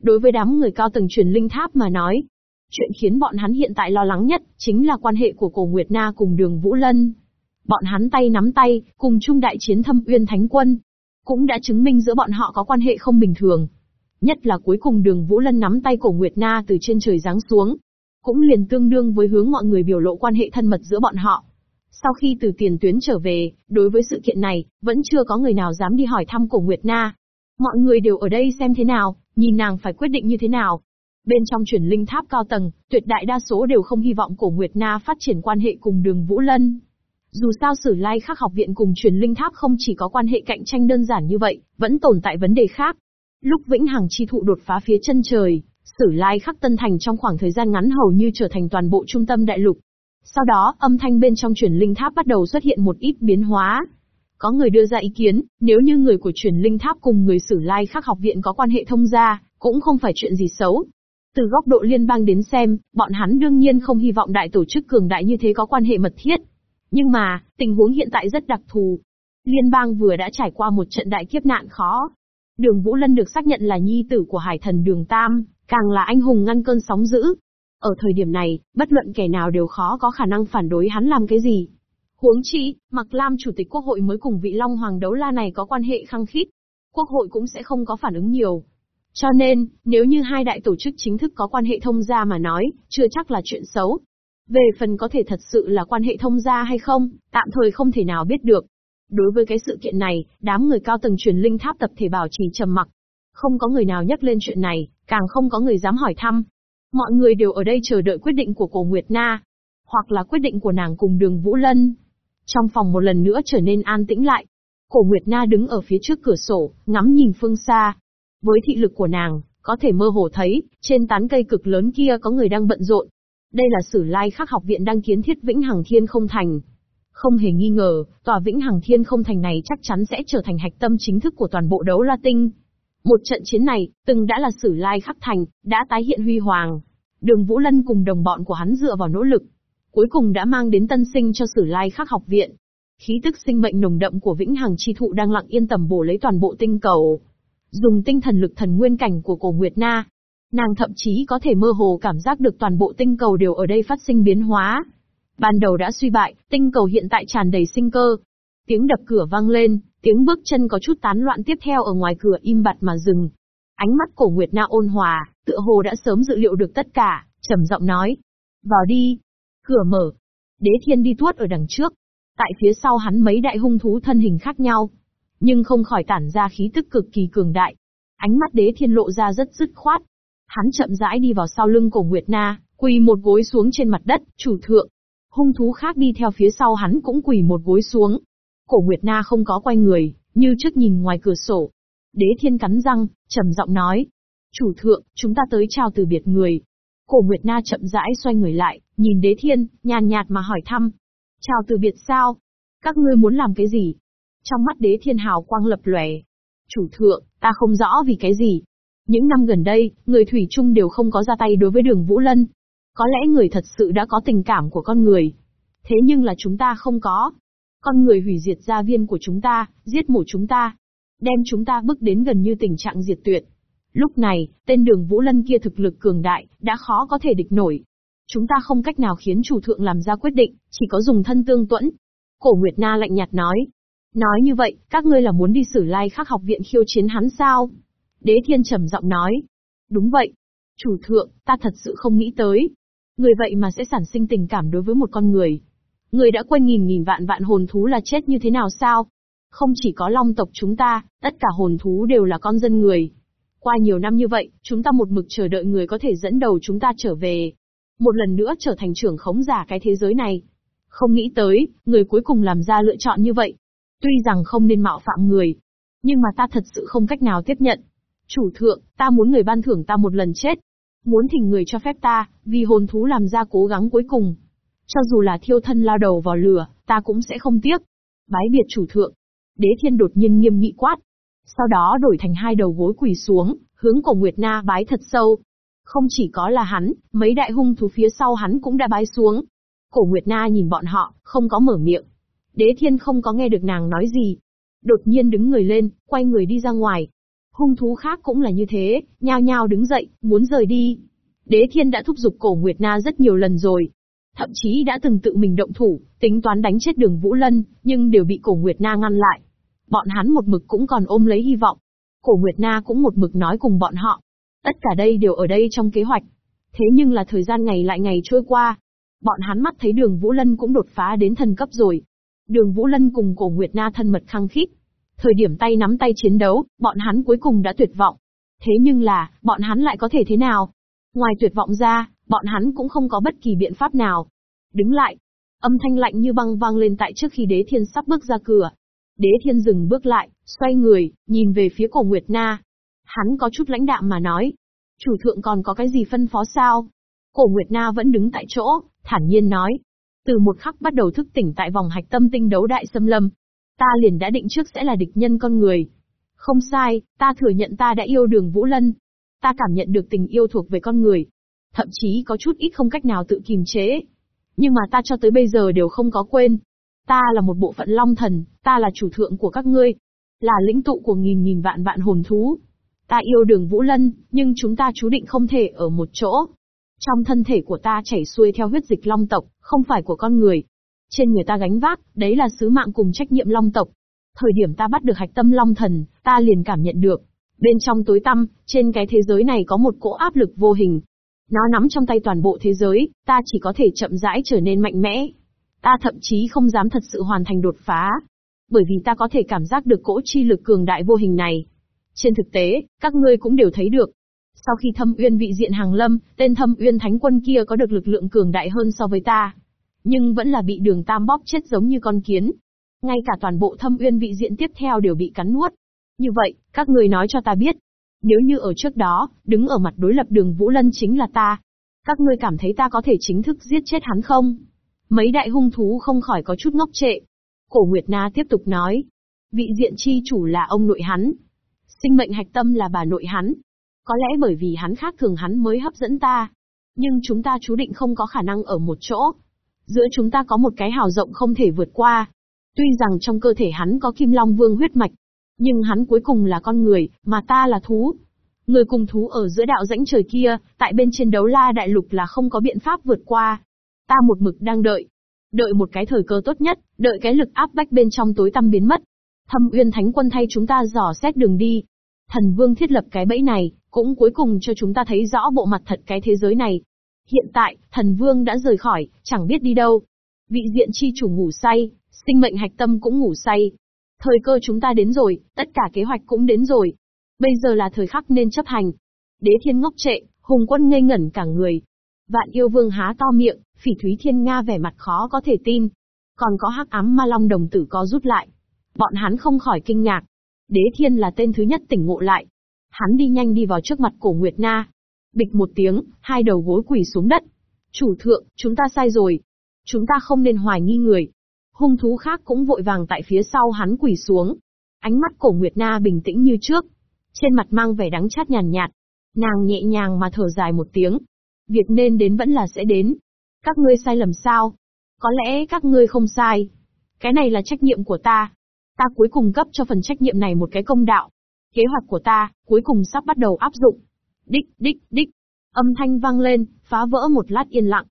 Speaker 1: Đối với đám người cao tầng truyền linh tháp mà nói, chuyện khiến bọn hắn hiện tại lo lắng nhất, chính là quan hệ của cổ Nguyệt Na cùng đường Vũ Lân. Bọn hắn tay nắm tay, cùng chung đại chiến thâm uyên thánh quân, cũng đã chứng minh giữa bọn họ có quan hệ không bình thường. Nhất là cuối cùng đường Vũ Lân nắm tay cổ Nguyệt Na từ trên trời giáng xuống. Cũng liền tương đương với hướng mọi người biểu lộ quan hệ thân mật giữa bọn họ. Sau khi từ tiền tuyến trở về, đối với sự kiện này, vẫn chưa có người nào dám đi hỏi thăm cổ Nguyệt Na. Mọi người đều ở đây xem thế nào, nhìn nàng phải quyết định như thế nào. Bên trong chuyển linh tháp cao tầng, tuyệt đại đa số đều không hy vọng cổ Nguyệt Na phát triển quan hệ cùng đường Vũ Lân. Dù sao Sử Lai Khắc học viện cùng truyền linh tháp không chỉ có quan hệ cạnh tranh đơn giản như vậy, vẫn tồn tại vấn đề khác. Lúc Vĩnh Hằng chi thụ đột phá phía chân trời, Sử Lai Khắc Tân Thành trong khoảng thời gian ngắn hầu như trở thành toàn bộ trung tâm đại lục. Sau đó, âm thanh bên trong chuyển linh tháp bắt đầu xuất hiện một ít biến hóa. Có người đưa ra ý kiến, nếu như người của chuyển linh tháp cùng người Sử Lai Khắc học viện có quan hệ thông gia, cũng không phải chuyện gì xấu. Từ góc độ liên bang đến xem, bọn hắn đương nhiên không hy vọng đại tổ chức cường đại như thế có quan hệ mật thiết. Nhưng mà, tình huống hiện tại rất đặc thù. Liên bang vừa đã trải qua một trận đại kiếp nạn khó. Đường Vũ Lân được xác nhận là nhi tử của hải thần Đường Tam, càng là anh hùng ngăn cơn sóng dữ. Ở thời điểm này, bất luận kẻ nào đều khó có khả năng phản đối hắn làm cái gì. Huống chi, Mạc Lam chủ tịch quốc hội mới cùng vị Long Hoàng đấu la này có quan hệ khăng khít. Quốc hội cũng sẽ không có phản ứng nhiều. Cho nên, nếu như hai đại tổ chức chính thức có quan hệ thông gia mà nói, chưa chắc là chuyện xấu. Về phần có thể thật sự là quan hệ thông gia hay không, tạm thời không thể nào biết được. Đối với cái sự kiện này, đám người cao tầng truyền linh tháp tập thể bảo trì trầm mặc. Không có người nào nhắc lên chuyện này, càng không có người dám hỏi thăm. Mọi người đều ở đây chờ đợi quyết định của cổ Nguyệt Na, hoặc là quyết định của nàng cùng đường Vũ Lân. Trong phòng một lần nữa trở nên an tĩnh lại. Cổ Nguyệt Na đứng ở phía trước cửa sổ, ngắm nhìn phương xa. Với thị lực của nàng, có thể mơ hồ thấy, trên tán cây cực lớn kia có người đang bận rộn. Đây là sử lai khắc học viện đang kiến thiết Vĩnh Hằng Thiên không thành. Không hề nghi ngờ, tòa Vĩnh Hằng Thiên không thành này chắc chắn sẽ trở thành hạch tâm chính thức của toàn bộ đấu la tinh. Một trận chiến này, từng đã là sử lai khắc thành, đã tái hiện huy hoàng. Đường Vũ Lân cùng đồng bọn của hắn dựa vào nỗ lực, cuối cùng đã mang đến tân sinh cho Sử Lai Khắc học viện. Khí tức sinh mệnh nồng đậm của Vĩnh Hằng chi thụ đang lặng yên tầm bổ lấy toàn bộ tinh cầu. Dùng tinh thần lực thần nguyên cảnh của Cổ Nguyệt Na, nàng thậm chí có thể mơ hồ cảm giác được toàn bộ tinh cầu đều ở đây phát sinh biến hóa. Ban đầu đã suy bại, tinh cầu hiện tại tràn đầy sinh cơ. Tiếng đập cửa vang lên, tiếng bước chân có chút tán loạn tiếp theo ở ngoài cửa im bặt mà dừng. Ánh mắt cổ Nguyệt Na ôn hòa, tựa hồ đã sớm dự liệu được tất cả, trầm giọng nói. Vào đi, Cửa mở. Đế thiên đi tuốt ở đằng trước. Tại phía sau hắn mấy đại hung thú thân hình khác nhau. Nhưng không khỏi tản ra khí tức cực kỳ cường đại. Ánh mắt đế thiên lộ ra rất dứt khoát. Hắn chậm rãi đi vào sau lưng cổ Nguyệt Na, quỳ một gối xuống trên mặt đất, chủ thượng. Hung thú khác đi theo phía sau hắn cũng quỳ một gối xuống. Cổ Nguyệt Na không có quay người, như trước nhìn ngoài cửa sổ. Đế thiên cắn răng, trầm giọng nói. Chủ thượng, chúng ta tới chào từ biệt người, Cổ Nguyệt Na chậm rãi xoay người lại, nhìn đế thiên, nhàn nhạt mà hỏi thăm. Chào từ biệt sao? Các ngươi muốn làm cái gì? Trong mắt đế thiên hào quang lập lòe. Chủ thượng, ta không rõ vì cái gì. Những năm gần đây, người Thủy Trung đều không có ra tay đối với đường Vũ Lân. Có lẽ người thật sự đã có tình cảm của con người. Thế nhưng là chúng ta không có. Con người hủy diệt gia viên của chúng ta, giết mổ chúng ta. Đem chúng ta bước đến gần như tình trạng diệt tuyệt. Lúc này, tên đường Vũ Lân kia thực lực cường đại, đã khó có thể địch nổi. Chúng ta không cách nào khiến chủ thượng làm ra quyết định, chỉ có dùng thân tương tuẫn. Cổ Nguyệt Na lạnh nhạt nói. Nói như vậy, các ngươi là muốn đi xử lai khắc học viện khiêu chiến hắn sao? Đế thiên trầm giọng nói. Đúng vậy. Chủ thượng, ta thật sự không nghĩ tới. Người vậy mà sẽ sản sinh tình cảm đối với một con người. Người đã quên nghìn nghìn vạn vạn hồn thú là chết như thế nào sao? Không chỉ có long tộc chúng ta, tất cả hồn thú đều là con dân người. Qua nhiều năm như vậy, chúng ta một mực chờ đợi người có thể dẫn đầu chúng ta trở về. Một lần nữa trở thành trưởng khống giả cái thế giới này. Không nghĩ tới, người cuối cùng làm ra lựa chọn như vậy. Tuy rằng không nên mạo phạm người, nhưng mà ta thật sự không cách nào tiếp nhận. Chủ thượng, ta muốn người ban thưởng ta một lần chết. Muốn thỉnh người cho phép ta, vì hồn thú làm ra cố gắng cuối cùng. Cho dù là thiêu thân lao đầu vào lửa, ta cũng sẽ không tiếc. Bái biệt chủ thượng. Đế thiên đột nhiên nghiêm nghị quát, sau đó đổi thành hai đầu gối quỳ xuống, hướng cổ Nguyệt Na bái thật sâu. Không chỉ có là hắn, mấy đại hung thú phía sau hắn cũng đã bái xuống. Cổ Nguyệt Na nhìn bọn họ, không có mở miệng. Đế thiên không có nghe được nàng nói gì. Đột nhiên đứng người lên, quay người đi ra ngoài. Hung thú khác cũng là như thế, nhao nhao đứng dậy, muốn rời đi. Đế thiên đã thúc giục cổ Nguyệt Na rất nhiều lần rồi. Thậm chí đã từng tự mình động thủ, tính toán đánh chết đường Vũ Lân, nhưng đều bị cổ Nguyệt Na ngăn lại. Bọn hắn một mực cũng còn ôm lấy hy vọng. Cổ Nguyệt Na cũng một mực nói cùng bọn họ. Tất cả đây đều ở đây trong kế hoạch. Thế nhưng là thời gian ngày lại ngày trôi qua. Bọn hắn mắt thấy đường Vũ Lân cũng đột phá đến thần cấp rồi. Đường Vũ Lân cùng cổ Nguyệt Na thân mật khăng khít. Thời điểm tay nắm tay chiến đấu, bọn hắn cuối cùng đã tuyệt vọng. Thế nhưng là, bọn hắn lại có thể thế nào? Ngoài tuyệt vọng ra, bọn hắn cũng không có bất kỳ biện pháp nào. Đứng lại. Âm thanh lạnh như băng vang lên tại trước khi đế thiên sắp bước ra cửa. Đế thiên dừng bước lại, xoay người, nhìn về phía cổ Nguyệt Na. Hắn có chút lãnh đạm mà nói. Chủ thượng còn có cái gì phân phó sao? Cổ Nguyệt Na vẫn đứng tại chỗ, thản nhiên nói. Từ một khắc bắt đầu thức tỉnh tại vòng hạch tâm tinh đấu đại xâm lâm. Ta liền đã định trước sẽ là địch nhân con người. Không sai, ta thừa nhận ta đã yêu đường Vũ Lân. Ta cảm nhận được tình yêu thuộc về con người. Thậm chí có chút ít không cách nào tự kìm chế. Nhưng mà ta cho tới bây giờ đều không có quên, Ta là một bộ phận long thần, ta là chủ thượng của các ngươi. Là lĩnh tụ của nghìn nghìn vạn vạn hồn thú. Ta yêu đường Vũ Lân, nhưng chúng ta chú định không thể ở một chỗ. Trong thân thể của ta chảy xuôi theo huyết dịch long tộc, không phải của con người. Trên người ta gánh vác, đấy là sứ mạng cùng trách nhiệm long tộc. Thời điểm ta bắt được hạch tâm long thần, ta liền cảm nhận được. Bên trong tối tăm, trên cái thế giới này có một cỗ áp lực vô hình. Nó nắm trong tay toàn bộ thế giới, ta chỉ có thể chậm rãi trở nên mạnh mẽ. Ta thậm chí không dám thật sự hoàn thành đột phá. Bởi vì ta có thể cảm giác được cỗ chi lực cường đại vô hình này. Trên thực tế, các ngươi cũng đều thấy được. Sau khi thâm uyên vị diện hàng lâm, tên thâm uyên thánh quân kia có được lực lượng cường đại hơn so với ta. Nhưng vẫn là bị đường tam bóp chết giống như con kiến. Ngay cả toàn bộ thâm uyên vị diện tiếp theo đều bị cắn nuốt. Như vậy, các người nói cho ta biết. Nếu như ở trước đó, đứng ở mặt đối lập đường Vũ Lân chính là ta. Các ngươi cảm thấy ta có thể chính thức giết chết hắn không? Mấy đại hung thú không khỏi có chút ngốc trệ. Cổ Nguyệt Na tiếp tục nói. Vị diện chi chủ là ông nội hắn. Sinh mệnh hạch tâm là bà nội hắn. Có lẽ bởi vì hắn khác thường hắn mới hấp dẫn ta. Nhưng chúng ta chú định không có khả năng ở một chỗ. Giữa chúng ta có một cái hào rộng không thể vượt qua. Tuy rằng trong cơ thể hắn có kim long vương huyết mạch, nhưng hắn cuối cùng là con người, mà ta là thú. Người cùng thú ở giữa đạo rãnh trời kia, tại bên trên đấu la đại lục là không có biện pháp vượt qua. Ta một mực đang đợi. Đợi một cái thời cơ tốt nhất, đợi cái lực áp bách bên trong tối tăm biến mất. Thâm uyên thánh quân thay chúng ta dò xét đường đi. Thần vương thiết lập cái bẫy này, cũng cuối cùng cho chúng ta thấy rõ bộ mặt thật cái thế giới này. Hiện tại, thần vương đã rời khỏi, chẳng biết đi đâu. Vị diện chi chủ ngủ say, sinh mệnh hạch tâm cũng ngủ say. Thời cơ chúng ta đến rồi, tất cả kế hoạch cũng đến rồi. Bây giờ là thời khắc nên chấp hành. Đế thiên ngốc trệ, hùng quân ngây ngẩn cả người. Vạn yêu vương há to miệng, phỉ thúy thiên nga vẻ mặt khó có thể tin. Còn có hắc ám ma long đồng tử có rút lại. Bọn hắn không khỏi kinh ngạc. Đế thiên là tên thứ nhất tỉnh ngộ lại. Hắn đi nhanh đi vào trước mặt cổ Nguyệt Na. Bịch một tiếng, hai đầu gối quỳ xuống đất. Chủ thượng, chúng ta sai rồi. Chúng ta không nên hoài nghi người. Hung thú khác cũng vội vàng tại phía sau hắn quỳ xuống. Ánh mắt cổ Nguyệt Na bình tĩnh như trước. Trên mặt mang vẻ đắng chát nhàn nhạt. Nàng nhẹ nhàng mà thở dài một tiếng. Việc nên đến vẫn là sẽ đến. Các ngươi sai lầm sao? Có lẽ các ngươi không sai. Cái này là trách nhiệm của ta. Ta cuối cùng cấp cho phần trách nhiệm này một cái công đạo. Kế hoạch của ta, cuối cùng sắp bắt đầu áp dụng. Đích, đích, đích. Âm thanh vang lên, phá vỡ một lát yên lặng.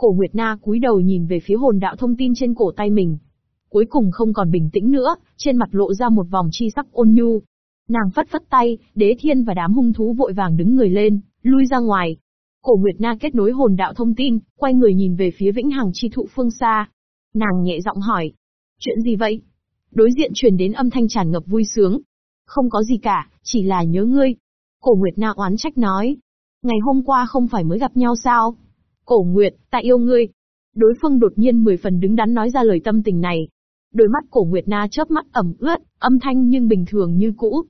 Speaker 1: Cổ Nguyệt Na cúi đầu nhìn về phía hồn đạo thông tin trên cổ tay mình. Cuối cùng không còn bình tĩnh nữa, trên mặt lộ ra một vòng chi sắc ôn nhu. Nàng phất phất tay, đế thiên và đám hung thú vội vàng đứng người lên, lui ra ngoài. Cổ Nguyệt Na kết nối hồn đạo thông tin, quay người nhìn về phía vĩnh hằng chi thụ phương xa. Nàng nhẹ giọng hỏi. Chuyện gì vậy? Đối diện truyền đến âm thanh tràn ngập vui sướng. Không có gì cả, chỉ là nhớ ngươi. Cổ Nguyệt Na oán trách nói. Ngày hôm qua không phải mới gặp nhau sao? Cổ Nguyệt, ta yêu ngươi. Đối phương đột nhiên mười phần đứng đắn nói ra lời tâm tình này. Đôi mắt cổ Nguyệt Na chớp mắt ẩm ướt, âm thanh nhưng bình thường như cũ.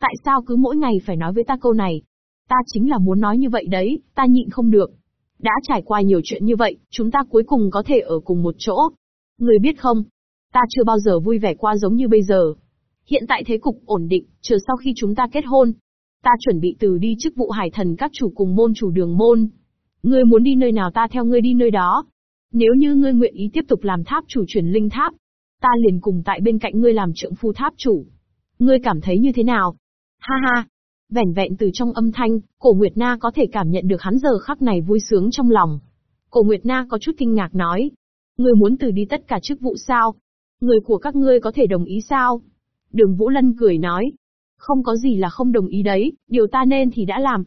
Speaker 1: Tại sao cứ mỗi ngày phải nói với ta câu này? Ta chính là muốn nói như vậy đấy, ta nhịn không được. Đã trải qua nhiều chuyện như vậy, chúng ta cuối cùng có thể ở cùng một chỗ. Người biết không? Ta chưa bao giờ vui vẻ qua giống như bây giờ. Hiện tại thế cục ổn định, chờ sau khi chúng ta kết hôn. Ta chuẩn bị từ đi chức vụ hải thần các chủ cùng môn chủ đường môn. Ngươi muốn đi nơi nào ta theo ngươi đi nơi đó. Nếu như ngươi nguyện ý tiếp tục làm tháp chủ chuyển linh tháp, ta liền cùng tại bên cạnh ngươi làm trượng phu tháp chủ. Ngươi cảm thấy như thế nào? Ha ha! Vẻn vẹn từ trong âm thanh, cổ Nguyệt Na có thể cảm nhận được hắn giờ khắc này vui sướng trong lòng. Cổ Nguyệt Na có chút kinh ngạc nói. Ngươi muốn từ đi tất cả chức vụ sao? Người của các ngươi có thể đồng ý sao? Đường Vũ Lân cười nói. Không có gì là không đồng ý đấy, điều ta nên thì đã làm.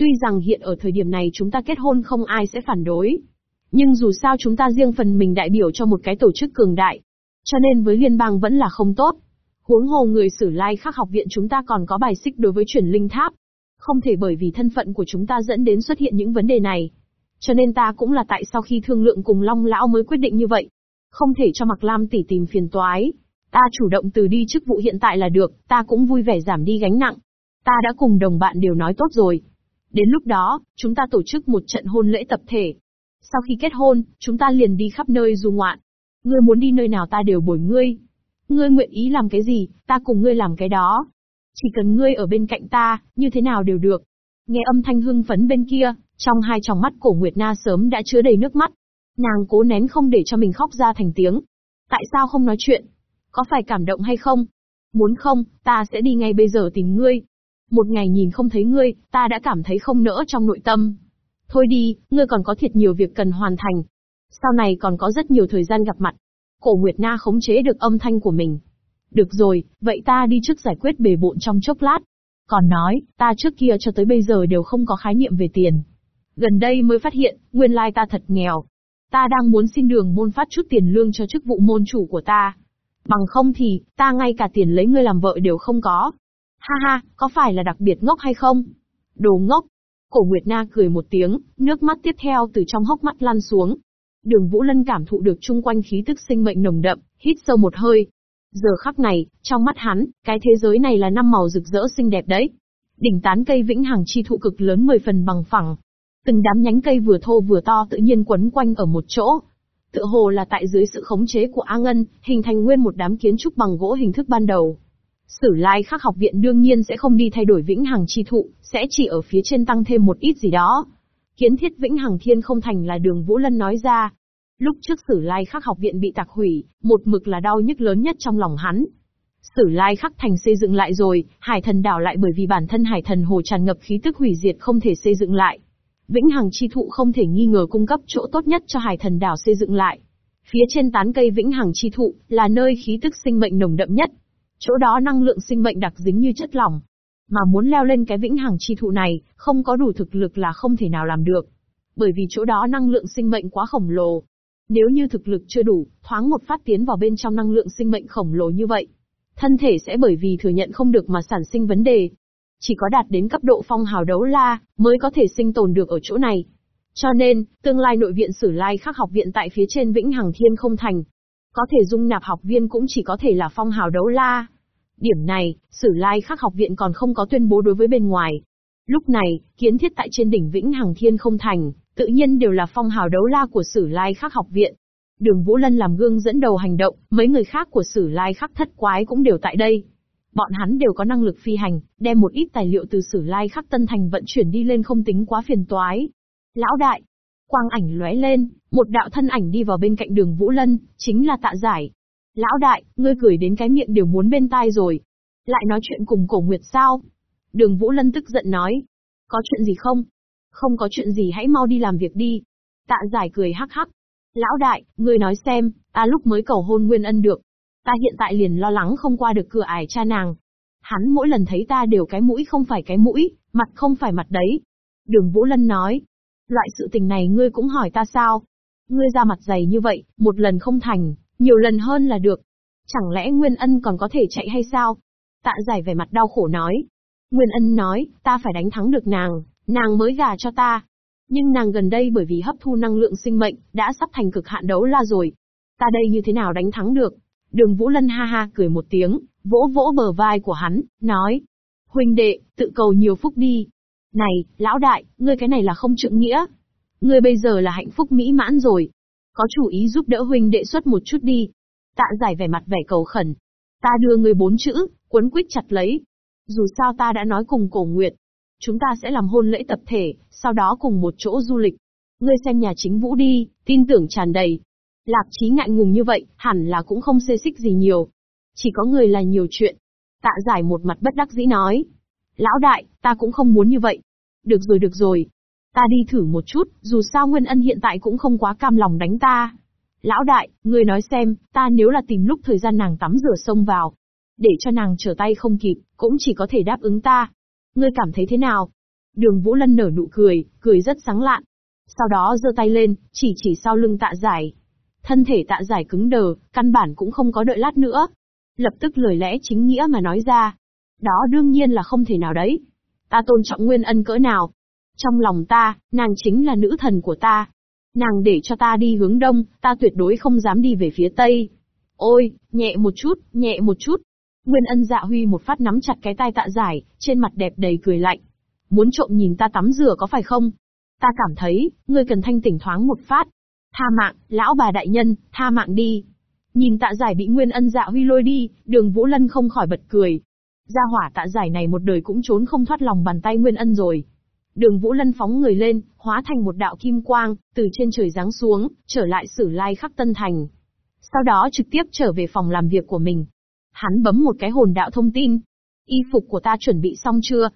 Speaker 1: Tuy rằng hiện ở thời điểm này chúng ta kết hôn không ai sẽ phản đối. Nhưng dù sao chúng ta riêng phần mình đại biểu cho một cái tổ chức cường đại. Cho nên với liên bang vẫn là không tốt. Huống hồ người sử lai khắc học viện chúng ta còn có bài xích đối với chuyển linh tháp. Không thể bởi vì thân phận của chúng ta dẫn đến xuất hiện những vấn đề này. Cho nên ta cũng là tại sau khi thương lượng cùng Long Lão mới quyết định như vậy. Không thể cho Mặc Lam tỷ tìm phiền toái. Ta chủ động từ đi chức vụ hiện tại là được, ta cũng vui vẻ giảm đi gánh nặng. Ta đã cùng đồng bạn đều nói tốt rồi. Đến lúc đó, chúng ta tổ chức một trận hôn lễ tập thể. Sau khi kết hôn, chúng ta liền đi khắp nơi du ngoạn. Ngươi muốn đi nơi nào ta đều bồi ngươi. Ngươi nguyện ý làm cái gì, ta cùng ngươi làm cái đó. Chỉ cần ngươi ở bên cạnh ta, như thế nào đều được. Nghe âm thanh hưng phấn bên kia, trong hai tròng mắt cổ Nguyệt Na sớm đã chứa đầy nước mắt. Nàng cố nén không để cho mình khóc ra thành tiếng. Tại sao không nói chuyện? Có phải cảm động hay không? Muốn không, ta sẽ đi ngay bây giờ tìm ngươi. Một ngày nhìn không thấy ngươi, ta đã cảm thấy không nỡ trong nội tâm. Thôi đi, ngươi còn có thiệt nhiều việc cần hoàn thành. Sau này còn có rất nhiều thời gian gặp mặt. Cổ Nguyệt Na khống chế được âm thanh của mình. Được rồi, vậy ta đi trước giải quyết bề bộn trong chốc lát. Còn nói, ta trước kia cho tới bây giờ đều không có khái niệm về tiền. Gần đây mới phát hiện, nguyên lai ta thật nghèo. Ta đang muốn xin đường môn phát chút tiền lương cho chức vụ môn chủ của ta. Bằng không thì, ta ngay cả tiền lấy ngươi làm vợ đều không có. Ha ha, có phải là đặc biệt ngốc hay không? Đồ ngốc. Cổ Nguyệt Na cười một tiếng, nước mắt tiếp theo từ trong hốc mắt lăn xuống. Đường Vũ Lân cảm thụ được chung quanh khí tức sinh mệnh nồng đậm, hít sâu một hơi. Giờ khắc này, trong mắt hắn, cái thế giới này là năm màu rực rỡ xinh đẹp đấy. Đỉnh tán cây vĩnh hằng chi thụ cực lớn 10 phần bằng phẳng. Từng đám nhánh cây vừa thô vừa to tự nhiên quấn quanh ở một chỗ, Tựa hồ là tại dưới sự khống chế của A Ngân, hình thành nguyên một đám kiến trúc bằng gỗ hình thức ban đầu. Sử lai khắc học viện đương nhiên sẽ không đi thay đổi vĩnh hằng chi thụ, sẽ chỉ ở phía trên tăng thêm một ít gì đó. Kiến thiết vĩnh hằng thiên không thành là đường Vũ Lân nói ra. Lúc trước sử lai khắc học viện bị tạc hủy, một mực là đau nhức lớn nhất trong lòng hắn. Sử lai khắc thành xây dựng lại rồi, hải thần đảo lại bởi vì bản thân hải thần hồ tràn ngập khí tức hủy diệt không thể xây dựng lại. Vĩnh Hằng chi thụ không thể nghi ngờ cung cấp chỗ tốt nhất cho hải thần đảo xây dựng lại. Phía trên tán cây Vĩnh Hằng chi thụ là nơi khí tức sinh mệnh nồng đậm nhất. Chỗ đó năng lượng sinh mệnh đặc dính như chất lỏng. Mà muốn leo lên cái Vĩnh Hằng chi thụ này, không có đủ thực lực là không thể nào làm được. Bởi vì chỗ đó năng lượng sinh mệnh quá khổng lồ. Nếu như thực lực chưa đủ, thoáng một phát tiến vào bên trong năng lượng sinh mệnh khổng lồ như vậy, thân thể sẽ bởi vì thừa nhận không được mà sản sinh vấn đề, chỉ có đạt đến cấp độ phong hào đấu la, mới có thể sinh tồn được ở chỗ này. Cho nên, tương lai nội viện sử lai khắc học viện tại phía trên Vĩnh Hằng Thiên không thành. Có thể dung nạp học viên cũng chỉ có thể là phong hào đấu la. Điểm này, sử lai khắc học viện còn không có tuyên bố đối với bên ngoài. Lúc này, kiến thiết tại trên đỉnh Vĩnh Hằng Thiên không thành, tự nhiên đều là phong hào đấu la của sử lai khắc học viện. Đường Vũ Lân làm gương dẫn đầu hành động, mấy người khác của sử lai khắc thất quái cũng đều tại đây. Bọn hắn đều có năng lực phi hành, đem một ít tài liệu từ Sử Lai Khắc Tân Thành vận chuyển đi lên không tính quá phiền toái. Lão đại, quang ảnh lóe lên, một đạo thân ảnh đi vào bên cạnh đường Vũ Lân, chính là tạ giải. Lão đại, ngươi cười đến cái miệng đều muốn bên tai rồi. Lại nói chuyện cùng cổ nguyệt sao? Đường Vũ Lân tức giận nói. Có chuyện gì không? Không có chuyện gì hãy mau đi làm việc đi. Tạ giải cười hắc hắc. Lão đại, ngươi nói xem, ta lúc mới cầu hôn Nguyên Ân được, Ta hiện tại liền lo lắng không qua được cửa ải cha nàng. Hắn mỗi lần thấy ta đều cái mũi không phải cái mũi, mặt không phải mặt đấy. Đường Vũ Lân nói. Loại sự tình này ngươi cũng hỏi ta sao? Ngươi ra mặt dày như vậy, một lần không thành, nhiều lần hơn là được. Chẳng lẽ Nguyên Ân còn có thể chạy hay sao? Tạ giải vẻ mặt đau khổ nói. Nguyên Ân nói, ta phải đánh thắng được nàng, nàng mới gà cho ta. Nhưng nàng gần đây bởi vì hấp thu năng lượng sinh mệnh, đã sắp thành cực hạn đấu la rồi. Ta đây như thế nào đánh thắng được? Đường Vũ Lân ha ha cười một tiếng, vỗ vỗ bờ vai của hắn, nói. Huynh đệ, tự cầu nhiều phúc đi. Này, lão đại, ngươi cái này là không trượng nghĩa. Ngươi bây giờ là hạnh phúc mỹ mãn rồi. Có chủ ý giúp đỡ huynh đệ xuất một chút đi. Tạ giải vẻ mặt vẻ cầu khẩn. Ta đưa ngươi bốn chữ, cuốn quýt chặt lấy. Dù sao ta đã nói cùng cổ nguyệt. Chúng ta sẽ làm hôn lễ tập thể, sau đó cùng một chỗ du lịch. Ngươi xem nhà chính vũ đi, tin tưởng tràn đầy, Lạc trí ngại ngùng như vậy, hẳn là cũng không xê xích gì nhiều. Chỉ có người là nhiều chuyện. Tạ giải một mặt bất đắc dĩ nói. Lão đại, ta cũng không muốn như vậy. Được rồi được rồi. Ta đi thử một chút, dù sao Nguyên Ân hiện tại cũng không quá cam lòng đánh ta. Lão đại, người nói xem, ta nếu là tìm lúc thời gian nàng tắm rửa sông vào, để cho nàng trở tay không kịp, cũng chỉ có thể đáp ứng ta. Ngươi cảm thấy thế nào? Đường Vũ Lân nở nụ cười, cười rất sáng lạn. Sau đó giơ tay lên, chỉ chỉ sau lưng tạ giải. Thân thể tạ giải cứng đờ, căn bản cũng không có đợi lát nữa. Lập tức lời lẽ chính nghĩa mà nói ra. Đó đương nhiên là không thể nào đấy. Ta tôn trọng nguyên ân cỡ nào. Trong lòng ta, nàng chính là nữ thần của ta. Nàng để cho ta đi hướng đông, ta tuyệt đối không dám đi về phía tây. Ôi, nhẹ một chút, nhẹ một chút. Nguyên ân dạ huy một phát nắm chặt cái tai tạ giải, trên mặt đẹp đầy cười lạnh. Muốn trộm nhìn ta tắm rửa có phải không? Ta cảm thấy, ngươi cần thanh tỉnh thoáng một phát, Tha mạng, lão bà đại nhân, tha mạng đi. Nhìn tạ giải bị nguyên ân dạ huy lôi đi, đường Vũ Lân không khỏi bật cười. Gia hỏa tạ giải này một đời cũng trốn không thoát lòng bàn tay nguyên ân rồi. Đường Vũ Lân phóng người lên, hóa thành một đạo kim quang, từ trên trời giáng xuống, trở lại sử lai khắc tân thành. Sau đó trực tiếp trở về phòng làm việc của mình. Hắn bấm một cái hồn đạo thông tin. Y phục của ta chuẩn bị xong chưa?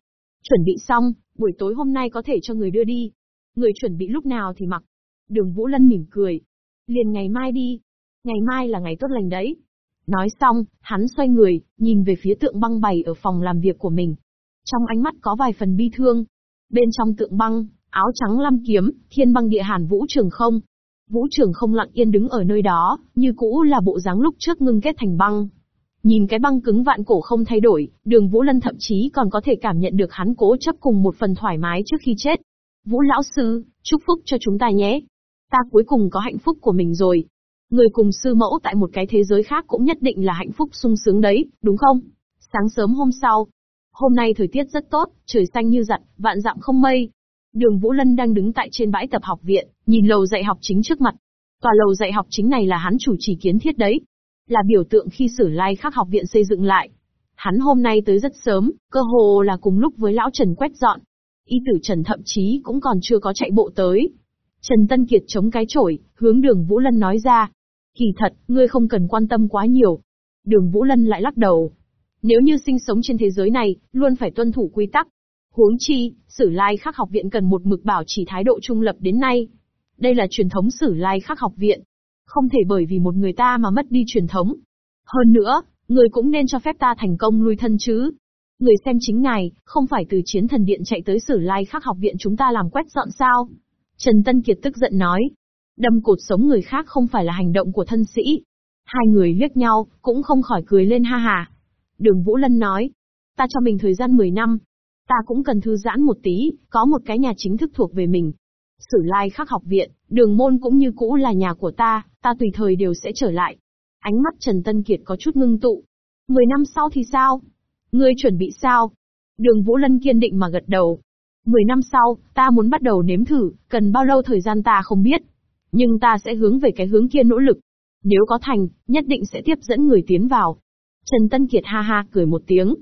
Speaker 1: Chuẩn bị xong, buổi tối hôm nay có thể cho người đưa đi. Người chuẩn bị lúc nào thì mặc. Đường Vũ Lân mỉm cười. Liền ngày mai đi. Ngày mai là ngày tốt lành đấy. Nói xong, hắn xoay người, nhìn về phía tượng băng bày ở phòng làm việc của mình. Trong ánh mắt có vài phần bi thương. Bên trong tượng băng, áo trắng lam kiếm, thiên băng địa hàn vũ trường không. Vũ trường không lặng yên đứng ở nơi đó, như cũ là bộ dáng lúc trước ngưng kết thành băng. Nhìn cái băng cứng vạn cổ không thay đổi, đường Vũ Lân thậm chí còn có thể cảm nhận được hắn cố chấp cùng một phần thoải mái trước khi chết. Vũ Lão Sư, chúc phúc cho chúng ta nhé. Ta cuối cùng có hạnh phúc của mình rồi. Người cùng sư mẫu tại một cái thế giới khác cũng nhất định là hạnh phúc sung sướng đấy, đúng không? Sáng sớm hôm sau. Hôm nay thời tiết rất tốt, trời xanh như giặt, vạn dặm không mây. Đường Vũ Lân đang đứng tại trên bãi tập học viện, nhìn lầu dạy học chính trước mặt. Tòa lầu dạy học chính này là hắn chủ trì kiến thiết đấy, là biểu tượng khi sử lai khắc học viện xây dựng lại. Hắn hôm nay tới rất sớm, cơ hồ là cùng lúc với lão Trần quét dọn. Y tử Trần thậm chí cũng còn chưa có chạy bộ tới. Trần Tân Kiệt chống cái chổi, hướng đường Vũ Lân nói ra. Kỳ thật, ngươi không cần quan tâm quá nhiều. Đường Vũ Lân lại lắc đầu. Nếu như sinh sống trên thế giới này, luôn phải tuân thủ quy tắc. Huống chi, sử lai khắc học viện cần một mực bảo chỉ thái độ trung lập đến nay. Đây là truyền thống sử lai khắc học viện, không thể bởi vì một người ta mà mất đi truyền thống. Hơn nữa, người cũng nên cho phép ta thành công lui thân chứ. Người xem chính ngài, không phải từ chiến thần điện chạy tới sử lai khắc học viện chúng ta làm quét dọn sao? Trần Tân Kiệt tức giận nói. Đâm cột sống người khác không phải là hành động của thân sĩ. Hai người liếc nhau, cũng không khỏi cười lên ha hà. Đường Vũ Lân nói. Ta cho mình thời gian 10 năm. Ta cũng cần thư giãn một tí, có một cái nhà chính thức thuộc về mình. Sử lai khắc học viện, đường môn cũng như cũ là nhà của ta, ta tùy thời đều sẽ trở lại. Ánh mắt Trần Tân Kiệt có chút ngưng tụ. Mười năm sau thì sao? Ngươi chuẩn bị sao? Đường Vũ Lân kiên định mà gật đầu. Mười năm sau, ta muốn bắt đầu nếm thử, cần bao lâu thời gian ta không biết. Nhưng ta sẽ hướng về cái hướng kia nỗ lực. Nếu có thành, nhất định sẽ tiếp dẫn người tiến vào. Trần Tân Kiệt ha ha cười một tiếng.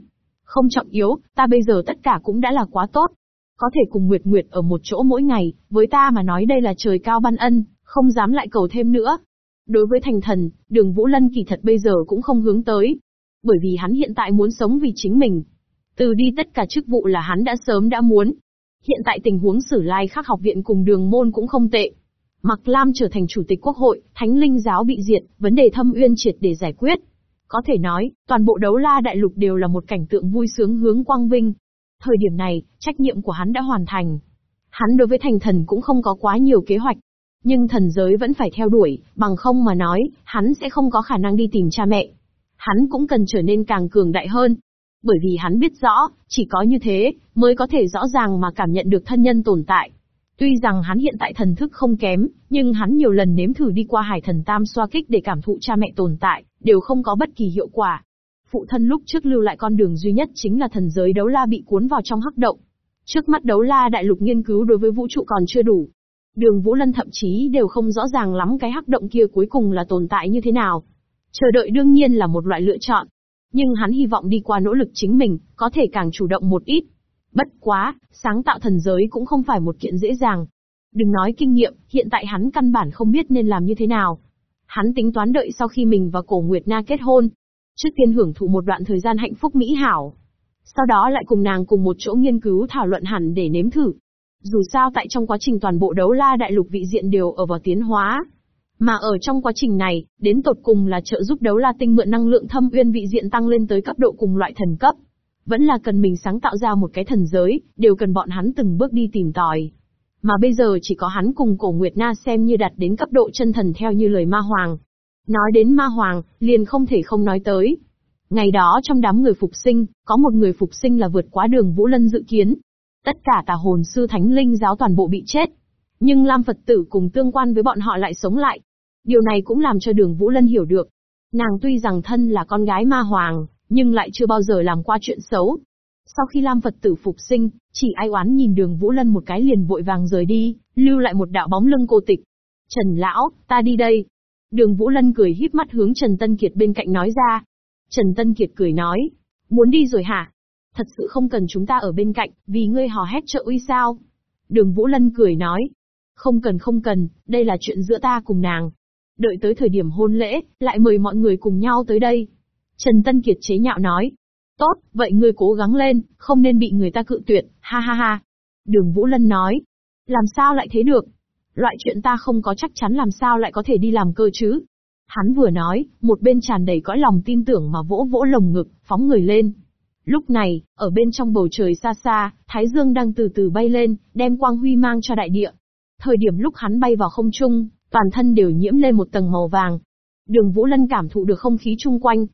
Speaker 1: Không trọng yếu, ta bây giờ tất cả cũng đã là quá tốt. Có thể cùng Nguyệt Nguyệt ở một chỗ mỗi ngày, với ta mà nói đây là trời cao ban ân, không dám lại cầu thêm nữa. Đối với thành thần, đường Vũ Lân kỳ thật bây giờ cũng không hướng tới. Bởi vì hắn hiện tại muốn sống vì chính mình. Từ đi tất cả chức vụ là hắn đã sớm đã muốn. Hiện tại tình huống sử lai khắc học viện cùng đường môn cũng không tệ. Mặc Lam trở thành chủ tịch quốc hội, thánh linh giáo bị diệt, vấn đề thâm uyên triệt để giải quyết. Có thể nói, toàn bộ đấu la đại lục đều là một cảnh tượng vui sướng hướng quang vinh. Thời điểm này, trách nhiệm của hắn đã hoàn thành. Hắn đối với thành thần cũng không có quá nhiều kế hoạch. Nhưng thần giới vẫn phải theo đuổi, bằng không mà nói, hắn sẽ không có khả năng đi tìm cha mẹ. Hắn cũng cần trở nên càng cường đại hơn. Bởi vì hắn biết rõ, chỉ có như thế, mới có thể rõ ràng mà cảm nhận được thân nhân tồn tại. Tuy rằng hắn hiện tại thần thức không kém, nhưng hắn nhiều lần nếm thử đi qua hải thần tam xoa kích để cảm thụ cha mẹ tồn tại, đều không có bất kỳ hiệu quả. Phụ thân lúc trước lưu lại con đường duy nhất chính là thần giới đấu la bị cuốn vào trong hắc động. Trước mắt đấu la đại lục nghiên cứu đối với vũ trụ còn chưa đủ. Đường Vũ Lân thậm chí đều không rõ ràng lắm cái hắc động kia cuối cùng là tồn tại như thế nào. Chờ đợi đương nhiên là một loại lựa chọn. Nhưng hắn hy vọng đi qua nỗ lực chính mình, có thể càng chủ động một ít. Bất quá, sáng tạo thần giới cũng không phải một kiện dễ dàng. Đừng nói kinh nghiệm, hiện tại hắn căn bản không biết nên làm như thế nào. Hắn tính toán đợi sau khi mình và cổ Nguyệt Na kết hôn, Trước tiên hưởng thụ một đoạn thời gian hạnh phúc mỹ hảo. Sau đó lại cùng nàng cùng một chỗ nghiên cứu thảo luận hẳn để nếm thử. Dù sao tại trong quá trình toàn bộ đấu la đại lục vị diện đều ở vào tiến hóa. Mà ở trong quá trình này, đến tột cùng là trợ giúp đấu la tinh mượn năng lượng thâm uyên vị diện tăng lên tới cấp độ cùng loại thần cấp. Vẫn là cần mình sáng tạo ra một cái thần giới, đều cần bọn hắn từng bước đi tìm tòi. Mà bây giờ chỉ có hắn cùng cổ Nguyệt Na xem như đạt đến cấp độ chân thần theo như lời ma hoàng. Nói đến ma hoàng, liền không thể không nói tới. Ngày đó trong đám người phục sinh, có một người phục sinh là vượt quá đường Vũ Lân dự kiến. Tất cả tà hồn sư thánh linh giáo toàn bộ bị chết. Nhưng Lam Phật tử cùng tương quan với bọn họ lại sống lại. Điều này cũng làm cho đường Vũ Lân hiểu được. Nàng tuy rằng thân là con gái ma hoàng, nhưng lại chưa bao giờ làm qua chuyện xấu. Sau khi Lam Phật tử phục sinh, chỉ ai oán nhìn đường Vũ Lân một cái liền vội vàng rời đi, lưu lại một đạo bóng lưng cô tịch. Trần Lão, ta đi đây. Đường Vũ Lân cười híp mắt hướng Trần Tân Kiệt bên cạnh nói ra. Trần Tân Kiệt cười nói. Muốn đi rồi hả? Thật sự không cần chúng ta ở bên cạnh, vì ngươi hò hét trợ uy sao? Đường Vũ Lân cười nói. Không cần không cần, đây là chuyện giữa ta cùng nàng. Đợi tới thời điểm hôn lễ, lại mời mọi người cùng nhau tới đây. Trần Tân Kiệt chế nhạo nói. Tốt, vậy ngươi cố gắng lên, không nên bị người ta cự tuyệt, ha ha ha. Đường Vũ Lân nói. Làm sao lại thế được? Loại chuyện ta không có chắc chắn làm sao lại có thể đi làm cơ chứ? Hắn vừa nói, một bên tràn đầy cõi lòng tin tưởng mà vỗ vỗ lồng ngực, phóng người lên. Lúc này, ở bên trong bầu trời xa xa, Thái Dương đang từ từ bay lên, đem quang huy mang cho đại địa. Thời điểm lúc hắn bay vào không trung, toàn thân đều nhiễm lên một tầng màu vàng. Đường Vũ Lân cảm thụ được không khí chung quanh.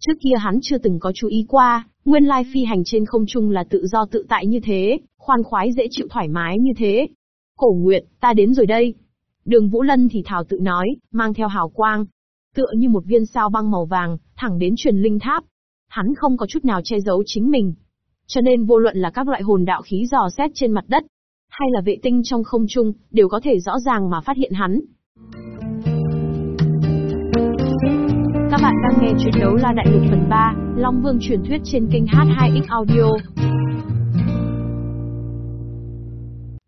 Speaker 1: Trước kia hắn chưa từng có chú ý qua, nguyên lai phi hành trên không trung là tự do tự tại như thế, khoan khoái dễ chịu thoải mái như thế. Cổ Nguyệt, ta đến rồi đây. Đường Vũ Lân thì thảo tự nói, mang theo hào quang. Tựa như một viên sao băng màu vàng, thẳng đến truyền linh tháp. Hắn không có chút nào che giấu chính mình. Cho nên vô luận là các loại hồn đạo khí dò xét trên mặt đất, hay là vệ tinh trong không trung, đều có thể rõ ràng mà phát hiện hắn. Các bạn đang nghe chuyện đấu la đại lục phần 3, Long Vương truyền thuyết trên kênh H2X Audio.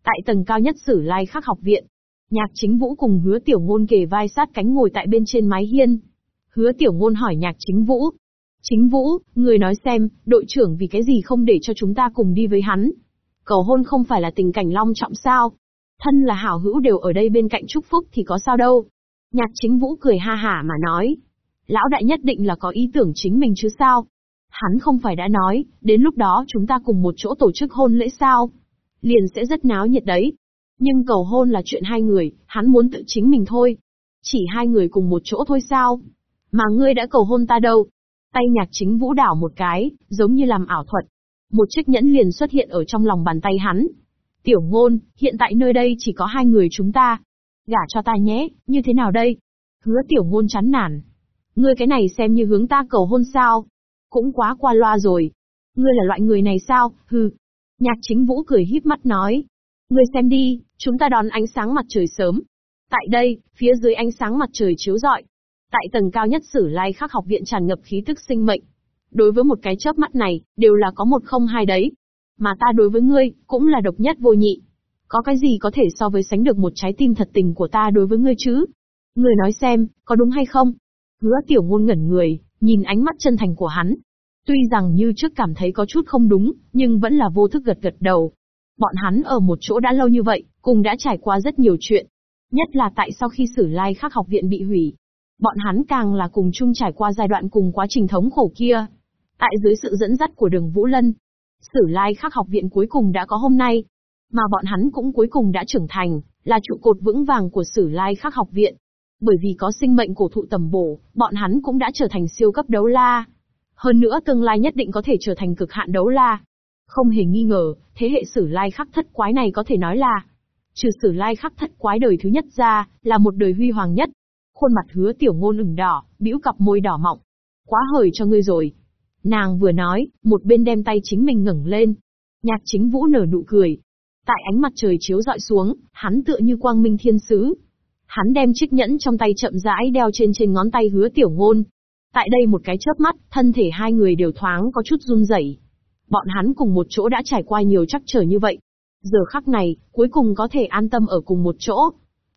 Speaker 1: Tại tầng cao nhất Sử Lai Khắc học viện, Nhạc Chính Vũ cùng Hứa Tiểu Ngôn kề vai sát cánh ngồi tại bên trên mái hiên. Hứa Tiểu Ngôn hỏi Nhạc Chính Vũ. Chính Vũ, người nói xem, đội trưởng vì cái gì không để cho chúng ta cùng đi với hắn? Cầu hôn không phải là tình cảnh long trọng sao? Thân là hảo hữu đều ở đây bên cạnh chúc phúc thì có sao đâu? Nhạc Chính Vũ cười ha hả mà nói. Lão đại nhất định là có ý tưởng chính mình chứ sao? Hắn không phải đã nói, đến lúc đó chúng ta cùng một chỗ tổ chức hôn lễ sao? Liền sẽ rất náo nhiệt đấy. Nhưng cầu hôn là chuyện hai người, hắn muốn tự chính mình thôi. Chỉ hai người cùng một chỗ thôi sao? Mà ngươi đã cầu hôn ta đâu? Tay nhạc chính vũ đảo một cái, giống như làm ảo thuật. Một chiếc nhẫn liền xuất hiện ở trong lòng bàn tay hắn. Tiểu ngôn, hiện tại nơi đây chỉ có hai người chúng ta. Gả cho ta nhé, như thế nào đây? Hứa tiểu ngôn chán nản. Ngươi cái này xem như hướng ta cầu hôn sao? Cũng quá qua loa rồi. Ngươi là loại người này sao, hừ. Nhạc chính vũ cười híp mắt nói. Ngươi xem đi, chúng ta đón ánh sáng mặt trời sớm. Tại đây, phía dưới ánh sáng mặt trời chiếu rọi. Tại tầng cao nhất sử lai khắc học viện tràn ngập khí tức sinh mệnh. Đối với một cái chớp mắt này, đều là có một không hai đấy. Mà ta đối với ngươi, cũng là độc nhất vô nhị. Có cái gì có thể so với sánh được một trái tim thật tình của ta đối với ngươi chứ? Ngươi nói xem, có đúng hay không? Hứa tiểu ngôn ngẩn người, nhìn ánh mắt chân thành của hắn. Tuy rằng như trước cảm thấy có chút không đúng, nhưng vẫn là vô thức gật gật đầu. Bọn hắn ở một chỗ đã lâu như vậy, cùng đã trải qua rất nhiều chuyện. Nhất là tại sau khi sử lai khắc học viện bị hủy. Bọn hắn càng là cùng chung trải qua giai đoạn cùng quá trình thống khổ kia. Tại dưới sự dẫn dắt của đường Vũ Lân, sử lai khắc học viện cuối cùng đã có hôm nay. Mà bọn hắn cũng cuối cùng đã trưởng thành, là trụ cột vững vàng của sử lai khắc học viện. Bởi vì có sinh mệnh cổ thụ tầm bổ, bọn hắn cũng đã trở thành siêu cấp đấu la. Hơn nữa tương lai nhất định có thể trở thành cực hạn đấu la. Không hề nghi ngờ, thế hệ sử lai khắc thất quái này có thể nói là, trừ sử lai khắc thất quái đời thứ nhất ra, là một đời huy hoàng nhất. Khuôn mặt hứa tiểu ngôn ửng đỏ, bĩu cặp môi đỏ mọng. Quá hời cho ngươi rồi. Nàng vừa nói, một bên đem tay chính mình ngẩng lên. Nhạc chính vũ nở nụ cười. Tại ánh mặt trời chiếu dọi xuống, hắn tựa như quang minh thiên sứ, Hắn đem chiếc nhẫn trong tay chậm rãi đeo trên trên ngón tay hứa tiểu ngôn. Tại đây một cái chớp mắt, thân thể hai người đều thoáng có chút run rẩy. Bọn hắn cùng một chỗ đã trải qua nhiều chắc trở như vậy. Giờ khắc này, cuối cùng có thể an tâm ở cùng một chỗ.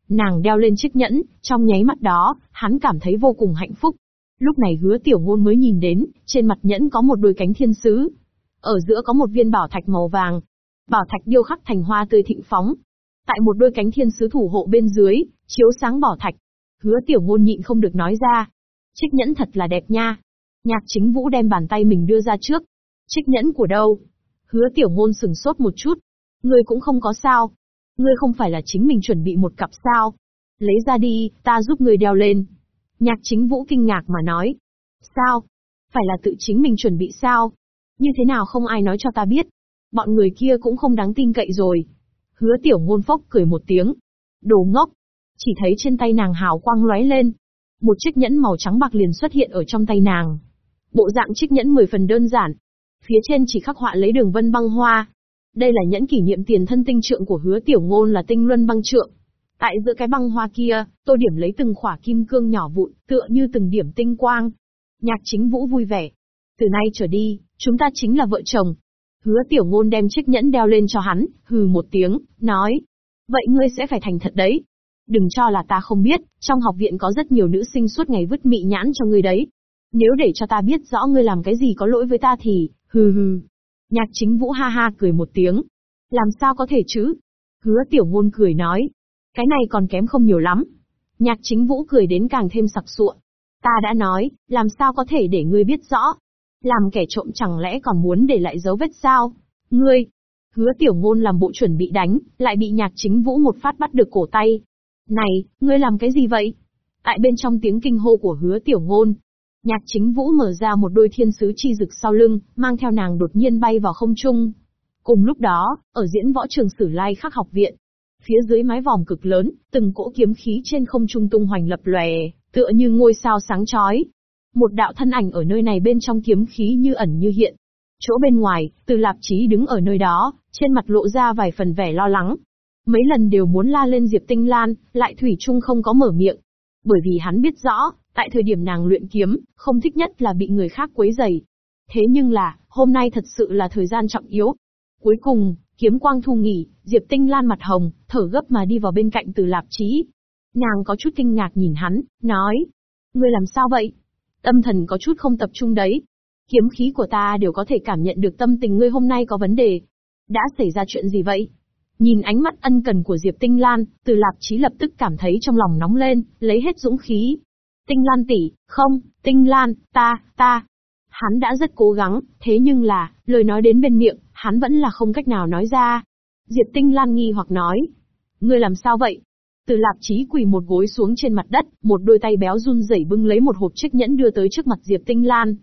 Speaker 1: Nàng đeo lên chiếc nhẫn, trong nháy mắt đó, hắn cảm thấy vô cùng hạnh phúc. Lúc này hứa tiểu ngôn mới nhìn đến, trên mặt nhẫn có một đôi cánh thiên sứ. Ở giữa có một viên bảo thạch màu vàng. Bảo thạch điêu khắc thành hoa tươi thịnh phóng, Tại một đôi cánh thiên sứ thủ hộ bên dưới, chiếu sáng bỏ thạch. Hứa tiểu ngôn nhịn không được nói ra. trích nhẫn thật là đẹp nha. Nhạc chính vũ đem bàn tay mình đưa ra trước. trích nhẫn của đâu? Hứa tiểu ngôn sừng sốt một chút. Ngươi cũng không có sao. Ngươi không phải là chính mình chuẩn bị một cặp sao. Lấy ra đi, ta giúp ngươi đeo lên. Nhạc chính vũ kinh ngạc mà nói. Sao? Phải là tự chính mình chuẩn bị sao? Như thế nào không ai nói cho ta biết? Bọn người kia cũng không đáng tin cậy rồi. Hứa tiểu ngôn phốc cười một tiếng. Đồ ngốc. Chỉ thấy trên tay nàng hào quang lóe lên. Một chiếc nhẫn màu trắng bạc liền xuất hiện ở trong tay nàng. Bộ dạng chiếc nhẫn mười phần đơn giản. Phía trên chỉ khắc họa lấy đường vân băng hoa. Đây là nhẫn kỷ niệm tiền thân tinh trượng của hứa tiểu ngôn là tinh luân băng trượng. Tại giữa cái băng hoa kia, tôi điểm lấy từng khỏa kim cương nhỏ vụn, tựa như từng điểm tinh quang. Nhạc chính vũ vui vẻ. Từ nay trở đi, chúng ta chính là vợ chồng. Hứa tiểu ngôn đem chiếc nhẫn đeo lên cho hắn, hừ một tiếng, nói. Vậy ngươi sẽ phải thành thật đấy. Đừng cho là ta không biết, trong học viện có rất nhiều nữ sinh suốt ngày vứt mị nhãn cho ngươi đấy. Nếu để cho ta biết rõ ngươi làm cái gì có lỗi với ta thì, hừ hừ. Nhạc chính vũ ha ha cười một tiếng. Làm sao có thể chứ? Hứa tiểu ngôn cười nói. Cái này còn kém không nhiều lắm. Nhạc chính vũ cười đến càng thêm sặc sụa, Ta đã nói, làm sao có thể để ngươi biết rõ? Làm kẻ trộm chẳng lẽ còn muốn để lại dấu vết sao? Ngươi! Hứa tiểu ngôn làm bộ chuẩn bị đánh, lại bị nhạc chính vũ một phát bắt được cổ tay. Này, ngươi làm cái gì vậy? Tại bên trong tiếng kinh hô của hứa tiểu ngôn, nhạc chính vũ mở ra một đôi thiên sứ chi rực sau lưng, mang theo nàng đột nhiên bay vào không trung. Cùng lúc đó, ở diễn võ trường sử lai khắc học viện, phía dưới mái vòm cực lớn, từng cỗ kiếm khí trên không trung tung hoành lập lòe, tựa như ngôi sao sáng chói. Một đạo thân ảnh ở nơi này bên trong kiếm khí như ẩn như hiện. Chỗ bên ngoài, từ lạp chí đứng ở nơi đó, trên mặt lộ ra vài phần vẻ lo lắng. Mấy lần đều muốn la lên Diệp Tinh Lan, lại Thủy Trung không có mở miệng. Bởi vì hắn biết rõ, tại thời điểm nàng luyện kiếm, không thích nhất là bị người khác quấy rầy. Thế nhưng là, hôm nay thật sự là thời gian trọng yếu. Cuối cùng, kiếm quang thu nghỉ, Diệp Tinh Lan mặt hồng, thở gấp mà đi vào bên cạnh từ lạp chí. Nàng có chút kinh ngạc nhìn hắn, nói. Ngươi làm sao vậy? Tâm thần có chút không tập trung đấy. Kiếm khí của ta đều có thể cảm nhận được tâm tình ngươi hôm nay có vấn đề. Đã xảy ra chuyện gì vậy? Nhìn ánh mắt ân cần của Diệp Tinh Lan, từ lạp chí lập tức cảm thấy trong lòng nóng lên, lấy hết dũng khí. Tinh Lan tỷ, không, Tinh Lan, ta, ta. Hắn đã rất cố gắng, thế nhưng là, lời nói đến bên miệng, hắn vẫn là không cách nào nói ra. Diệp Tinh Lan nghi hoặc nói. Ngươi làm sao vậy? Từ lạp chí quỳ một gối xuống trên mặt đất, một đôi tay béo run rẩy bưng lấy một hộp chiếc nhẫn đưa tới trước mặt Diệp Tinh Lan.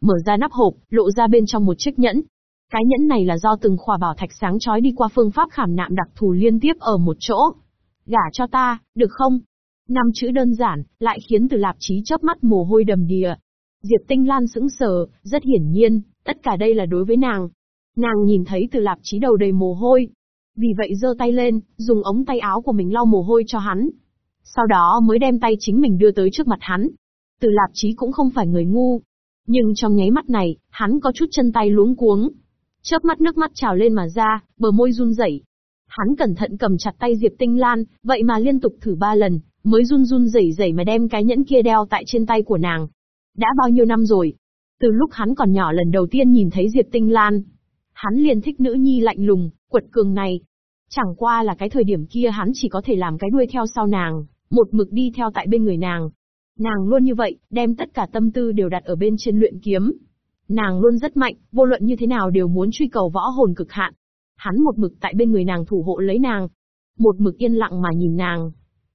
Speaker 1: Mở ra nắp hộp, lộ ra bên trong một chiếc nhẫn. Cái nhẫn này là do từng khỏa bảo thạch sáng chói đi qua phương pháp khảm nạm đặc thù liên tiếp ở một chỗ. Gả cho ta, được không? Năm chữ đơn giản, lại khiến từ lạp chí chớp mắt mồ hôi đầm đìa. Diệp Tinh Lan sững sờ, rất hiển nhiên, tất cả đây là đối với nàng. Nàng nhìn thấy từ lạp chí đầu đầy mồ hôi. Vì vậy giơ tay lên, dùng ống tay áo của mình lau mồ hôi cho hắn. Sau đó mới đem tay chính mình đưa tới trước mặt hắn. Từ lạp chí cũng không phải người ngu. Nhưng trong nháy mắt này, hắn có chút chân tay luống cuống. Chớp mắt nước mắt trào lên mà ra, bờ môi run rẩy. Hắn cẩn thận cầm chặt tay Diệp Tinh Lan, vậy mà liên tục thử ba lần, mới run run rẩy rẩy mà đem cái nhẫn kia đeo tại trên tay của nàng. Đã bao nhiêu năm rồi? Từ lúc hắn còn nhỏ lần đầu tiên nhìn thấy Diệp Tinh Lan, hắn liền thích nữ nhi lạnh lùng, quật cường này. Chẳng qua là cái thời điểm kia hắn chỉ có thể làm cái đuôi theo sau nàng, một mực đi theo tại bên người nàng. Nàng luôn như vậy, đem tất cả tâm tư đều đặt ở bên trên luyện kiếm. Nàng luôn rất mạnh, vô luận như thế nào đều muốn truy cầu võ hồn cực hạn. Hắn một mực tại bên người nàng thủ hộ lấy nàng. Một mực yên lặng mà nhìn nàng.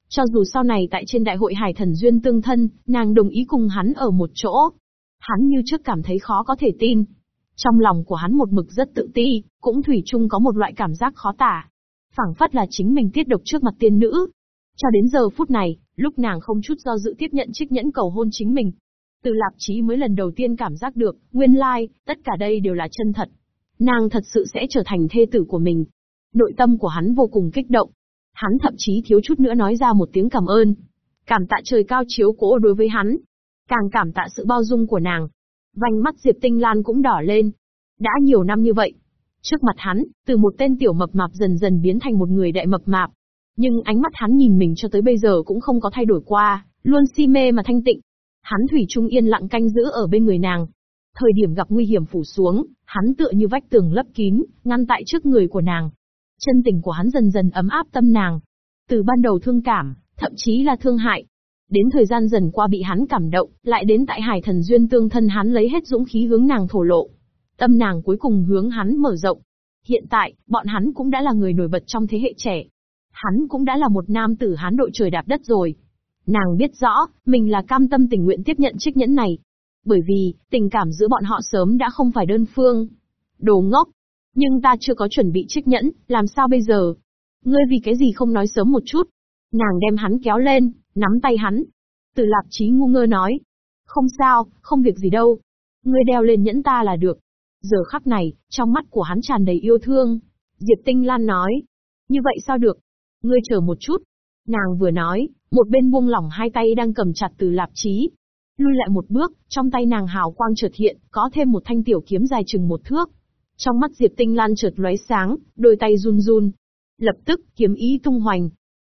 Speaker 1: Cho dù sau này tại trên đại hội hải thần duyên tương thân, nàng đồng ý cùng hắn ở một chỗ. Hắn như trước cảm thấy khó có thể tin, trong lòng của hắn một mực rất tự ti, cũng thủy chung có một loại cảm giác khó tả. phảng phất là chính mình tiết độc trước mặt tiên nữ. Cho đến giờ phút này, lúc nàng không chút do dự tiếp nhận chiếc nhẫn cầu hôn chính mình. Từ lạp chí mới lần đầu tiên cảm giác được, nguyên lai, like, tất cả đây đều là chân thật. Nàng thật sự sẽ trở thành thê tử của mình. Nội tâm của hắn vô cùng kích động. Hắn thậm chí thiếu chút nữa nói ra một tiếng cảm ơn. Cảm tạ trời cao chiếu cố đối với hắn. Càng cảm tạ sự bao dung của nàng, Vành mắt Diệp Tinh Lan cũng đỏ lên. Đã nhiều năm như vậy. Trước mặt hắn, từ một tên tiểu mập mạp dần dần biến thành một người đại mập mạp. Nhưng ánh mắt hắn nhìn mình cho tới bây giờ cũng không có thay đổi qua, luôn si mê mà thanh tịnh. Hắn thủy chung yên lặng canh giữ ở bên người nàng. Thời điểm gặp nguy hiểm phủ xuống, hắn tựa như vách tường lấp kín, ngăn tại trước người của nàng. Chân tình của hắn dần dần ấm áp tâm nàng. Từ ban đầu thương cảm, thậm chí là thương hại, Đến thời gian dần qua bị hắn cảm động, lại đến tại hải thần duyên tương thân hắn lấy hết dũng khí hướng nàng thổ lộ. Tâm nàng cuối cùng hướng hắn mở rộng. Hiện tại, bọn hắn cũng đã là người nổi bật trong thế hệ trẻ. Hắn cũng đã là một nam tử hán đội trời đạp đất rồi. Nàng biết rõ, mình là cam tâm tình nguyện tiếp nhận chiếc nhẫn này. Bởi vì, tình cảm giữa bọn họ sớm đã không phải đơn phương. Đồ ngốc. Nhưng ta chưa có chuẩn bị chiếc nhẫn, làm sao bây giờ? Ngươi vì cái gì không nói sớm một chút? Nàng đem hắn kéo lên, nắm tay hắn. Từ lạp chí ngu ngơ nói. Không sao, không việc gì đâu. Ngươi đeo lên nhẫn ta là được. Giờ khắc này, trong mắt của hắn tràn đầy yêu thương. Diệp Tinh Lan nói. Như vậy sao được? Ngươi chờ một chút. Nàng vừa nói, một bên buông lỏng hai tay đang cầm chặt từ lạp chí. Lui lại một bước, trong tay nàng hào quang chợt hiện, có thêm một thanh tiểu kiếm dài chừng một thước. Trong mắt Diệp Tinh Lan chợt lóe sáng, đôi tay run run. Lập tức, kiếm ý tung hoành,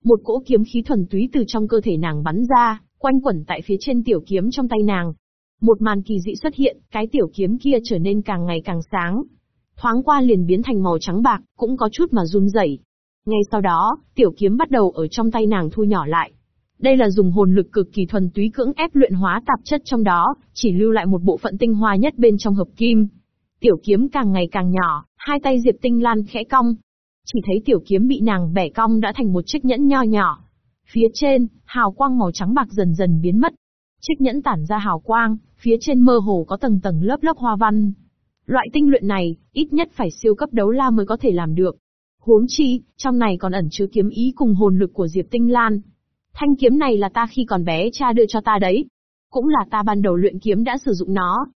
Speaker 1: một cỗ kiếm khí thuần túy từ trong cơ thể nàng bắn ra, quanh quẩn tại phía trên tiểu kiếm trong tay nàng. Một màn kỳ dị xuất hiện, cái tiểu kiếm kia trở nên càng ngày càng sáng. Thoáng qua liền biến thành màu trắng bạc, cũng có chút mà run rẩy. Ngay sau đó, tiểu kiếm bắt đầu ở trong tay nàng thu nhỏ lại. Đây là dùng hồn lực cực kỳ thuần túy cưỡng ép luyện hóa tạp chất trong đó, chỉ lưu lại một bộ phận tinh hoa nhất bên trong hợp kim. Tiểu kiếm càng ngày càng nhỏ, hai tay Diệp Tinh Lan khẽ cong. Chỉ thấy tiểu kiếm bị nàng bẻ cong đã thành một chiếc nhẫn nho nhỏ. Phía trên, hào quang màu trắng bạc dần dần biến mất. Chiếc nhẫn tản ra hào quang, phía trên mơ hồ có tầng tầng lớp lớp hoa văn. Loại tinh luyện này, ít nhất phải siêu cấp đấu la mới có thể làm được. Huống chi, trong này còn ẩn chứa kiếm ý cùng hồn lực của Diệp Tinh Lan. Thanh kiếm này là ta khi còn bé cha đưa cho ta đấy. Cũng là ta ban đầu luyện kiếm đã sử dụng nó.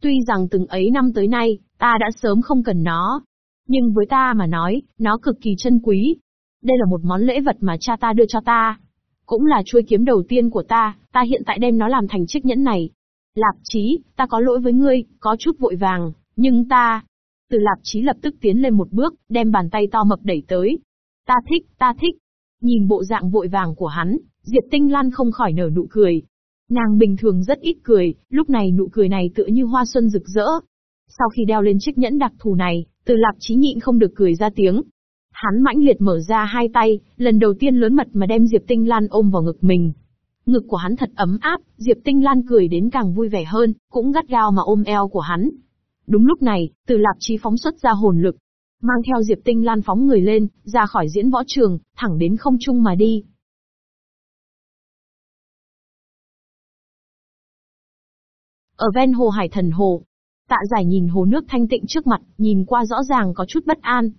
Speaker 1: Tuy rằng từng ấy năm tới nay, ta đã sớm không cần nó. Nhưng với ta mà nói, nó cực kỳ chân quý. Đây là một món lễ vật mà cha ta đưa cho ta. Cũng là chuôi kiếm đầu tiên của ta, ta hiện tại đem nó làm thành chiếc nhẫn này. Lạp chí, ta có lỗi với ngươi, có chút vội vàng, nhưng ta... Từ lạp chí lập tức tiến lên một bước, đem bàn tay to mập đẩy tới. Ta thích, ta thích. Nhìn bộ dạng vội vàng của hắn, Diệp Tinh Lan không khỏi nở nụ cười. Nàng bình thường rất ít cười, lúc này nụ cười này tựa như hoa xuân rực rỡ. Sau khi đeo lên chiếc nhẫn đặc thù này, từ lạp chí nhịn không được cười ra tiếng. Hắn mãnh liệt mở ra hai tay, lần đầu tiên lớn mật mà đem Diệp Tinh Lan ôm vào ngực mình. Ngực của hắn thật ấm áp, Diệp Tinh Lan cười đến càng vui vẻ hơn, cũng gắt gao mà ôm eo của hắn. Đúng lúc này, từ lạp chí phóng xuất ra hồn lực, mang theo Diệp Tinh Lan phóng người lên, ra khỏi diễn võ trường, thẳng đến không trung mà đi. Ở ven hồ Hải Thần Hồ, tạ giải nhìn hồ nước thanh tịnh trước mặt, nhìn qua rõ ràng có chút bất an.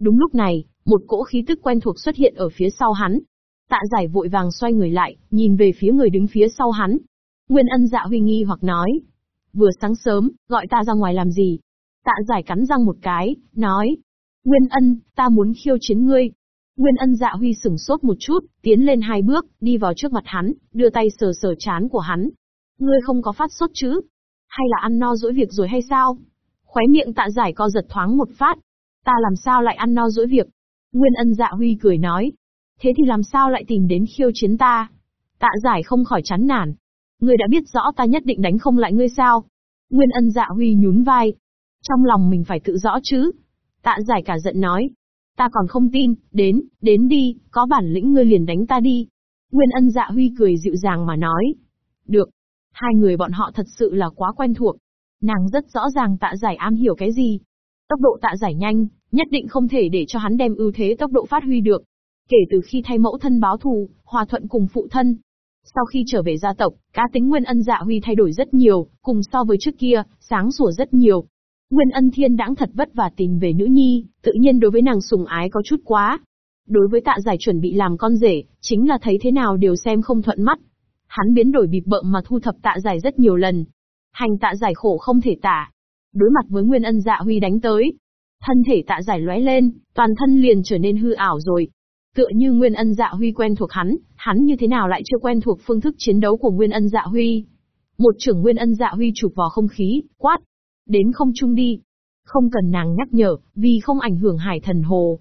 Speaker 1: Đúng lúc này, một cỗ khí tức quen thuộc xuất hiện ở phía sau hắn. Tạ giải vội vàng xoay người lại, nhìn về phía người đứng phía sau hắn. Nguyên ân dạ huy nghi hoặc nói. Vừa sáng sớm, gọi ta ra ngoài làm gì? Tạ giải cắn răng một cái, nói. Nguyên ân, ta muốn khiêu chiến ngươi. Nguyên ân dạ huy sửng sốt một chút, tiến lên hai bước, đi vào trước mặt hắn, đưa tay sờ sờ chán của hắn. Ngươi không có phát sốt chứ? Hay là ăn no dỗi việc rồi hay sao? Khóe miệng tạ giải co giật thoáng một phát. Ta làm sao lại ăn no dỗi việc? Nguyên ân dạ huy cười nói. Thế thì làm sao lại tìm đến khiêu chiến ta? Tạ giải không khỏi chán nản. Ngươi đã biết rõ ta nhất định đánh không lại ngươi sao? Nguyên ân dạ huy nhún vai. Trong lòng mình phải tự rõ chứ. Tạ giải cả giận nói. Ta còn không tin, đến, đến đi, có bản lĩnh ngươi liền đánh ta đi. Nguyên ân dạ huy cười dịu dàng mà nói. Được, Hai người bọn họ thật sự là quá quen thuộc. Nàng rất rõ ràng tạ giải am hiểu cái gì. Tốc độ tạ giải nhanh, nhất định không thể để cho hắn đem ưu thế tốc độ phát huy được. Kể từ khi thay mẫu thân báo thù, hòa thuận cùng phụ thân. Sau khi trở về gia tộc, cá tính Nguyên Ân Dạ Huy thay đổi rất nhiều, cùng so với trước kia, sáng sủa rất nhiều. Nguyên Ân Thiên đãng thật vất vả tìm về nữ nhi, tự nhiên đối với nàng sùng ái có chút quá. Đối với tạ giải chuẩn bị làm con rể, chính là thấy thế nào đều xem không thuận mắt. Hắn biến đổi bịp bợm mà thu thập tạ giải rất nhiều lần. Hành tạ giải khổ không thể tả. Đối mặt với Nguyên Ân Dạ Huy đánh tới. Thân thể tạ giải lóe lên, toàn thân liền trở nên hư ảo rồi. Tựa như Nguyên Ân Dạ Huy quen thuộc hắn, hắn như thế nào lại chưa quen thuộc phương thức chiến đấu của Nguyên Ân Dạ Huy. Một trưởng Nguyên Ân Dạ Huy chụp vào không khí, quát. Đến không trung đi. Không cần nàng nhắc nhở, vì không ảnh hưởng hải thần hồ.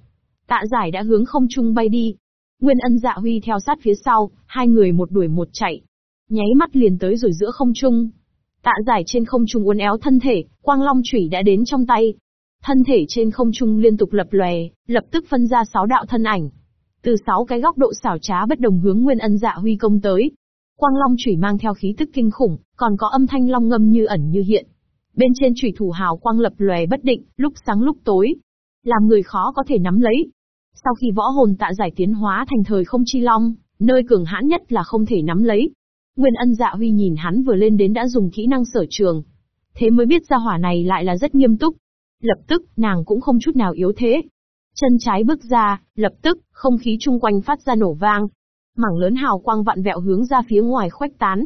Speaker 1: Tạ giải đã hướng không trung bay đi, Nguyên ân dạ huy theo sát phía sau, hai người một đuổi một chạy. Nháy mắt liền tới rồi giữa không trung. Tạ giải trên không trung uốn éo thân thể, quang long chủy đã đến trong tay. Thân thể trên không trung liên tục lập lòe, lập tức phân ra sáu đạo thân ảnh. Từ sáu cái góc độ xảo trá bất đồng hướng Nguyên ân dạ huy công tới. Quang long chủy mang theo khí tức kinh khủng, còn có âm thanh long ngâm như ẩn như hiện. Bên trên chủy thủ hào quang lập lòe bất định, lúc sáng lúc tối. Làm người khó có thể nắm lấy, sau khi võ hồn tạ giải tiến hóa thành thời không chi long, nơi cường hãn nhất là không thể nắm lấy. Nguyên ân dạ huy nhìn hắn vừa lên đến đã dùng kỹ năng sở trường. Thế mới biết ra hỏa này lại là rất nghiêm túc. Lập tức, nàng cũng không chút nào yếu thế. Chân trái bước ra, lập tức, không khí chung quanh phát ra nổ vang. Mảng lớn hào quang vạn vẹo hướng ra phía ngoài khoách tán.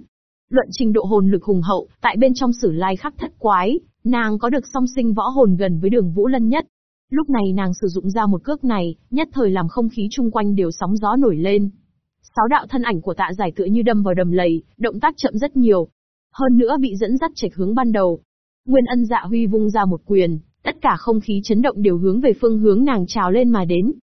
Speaker 1: Luận trình độ hồn lực hùng hậu, tại bên trong sử lai khắc thất quái, nàng có được song sinh võ hồn gần với đường Vũ Lân nhất. Lúc này nàng sử dụng ra một cước này, nhất thời làm không khí chung quanh đều sóng gió nổi lên. Sáu đạo thân ảnh của tạ giải tựa như đâm vào đầm lầy, động tác chậm rất nhiều. Hơn nữa bị dẫn dắt chệch hướng ban đầu. Nguyên ân dạ huy vung ra một quyền, tất cả không khí chấn động đều hướng về phương hướng nàng trào lên mà đến.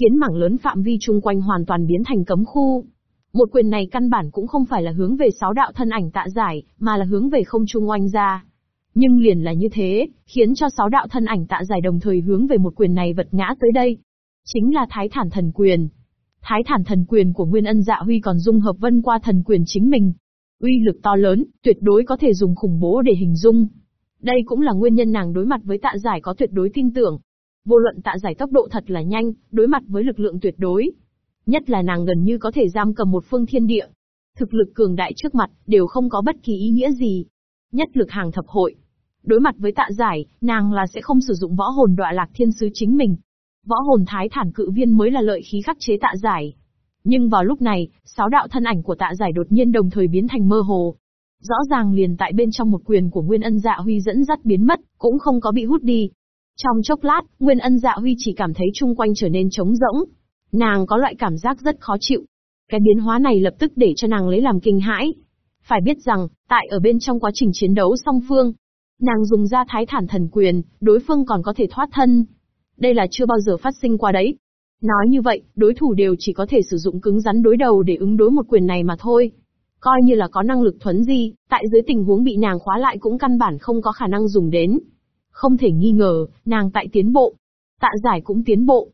Speaker 1: Khiến mảng lớn phạm vi chung quanh hoàn toàn biến thành cấm khu. Một quyền này căn bản cũng không phải là hướng về sáu đạo thân ảnh tạ giải, mà là hướng về không trung oanh ra. Nhưng liền là như thế, khiến cho sáu đạo thân ảnh tạ giải đồng thời hướng về một quyền này vật ngã tới đây. Chính là thái thản thần quyền. Thái thản thần quyền của Nguyên Ân Dạ Huy còn dung hợp vân qua thần quyền chính mình. Uy lực to lớn, tuyệt đối có thể dùng khủng bố để hình dung. Đây cũng là nguyên nhân nàng đối mặt với tạ giải có tuyệt đối tin tưởng. Vô luận tạ giải tốc độ thật là nhanh, đối mặt với lực lượng tuyệt đối. Nhất là nàng gần như có thể giam cầm một phương thiên địa. Thực lực cường đại trước mặt, đều không có bất kỳ ý nghĩa gì. Nhất lực hàng thập hội. Đối mặt với tạ giải, nàng là sẽ không sử dụng võ hồn đọa lạc thiên sứ chính mình. Võ hồn thái thản cự viên mới là lợi khí khắc chế tạ giải. Nhưng vào lúc này, sáu đạo thân ảnh của tạ giải đột nhiên đồng thời biến thành mơ hồ. Rõ ràng liền tại bên trong một quyền của Nguyên Ân Dạ Huy dẫn dắt biến mất, cũng không có bị hút đi. Trong chốc lát, Nguyên Ân Dạ Huy chỉ cảm thấy chung quanh trở nên trống rỗng. Nàng có loại cảm giác rất khó chịu. Cái biến hóa này lập tức để cho nàng lấy làm kinh hãi. Phải biết rằng, tại ở bên trong quá trình chiến đấu song phương, nàng dùng ra thái thản thần quyền, đối phương còn có thể thoát thân. Đây là chưa bao giờ phát sinh qua đấy. Nói như vậy, đối thủ đều chỉ có thể sử dụng cứng rắn đối đầu để ứng đối một quyền này mà thôi. Coi như là có năng lực thuấn di, tại dưới tình huống bị nàng khóa lại cũng căn bản không có khả năng dùng đến. Không thể nghi ngờ, nàng tại tiến bộ. Tạ giải cũng tiến bộ.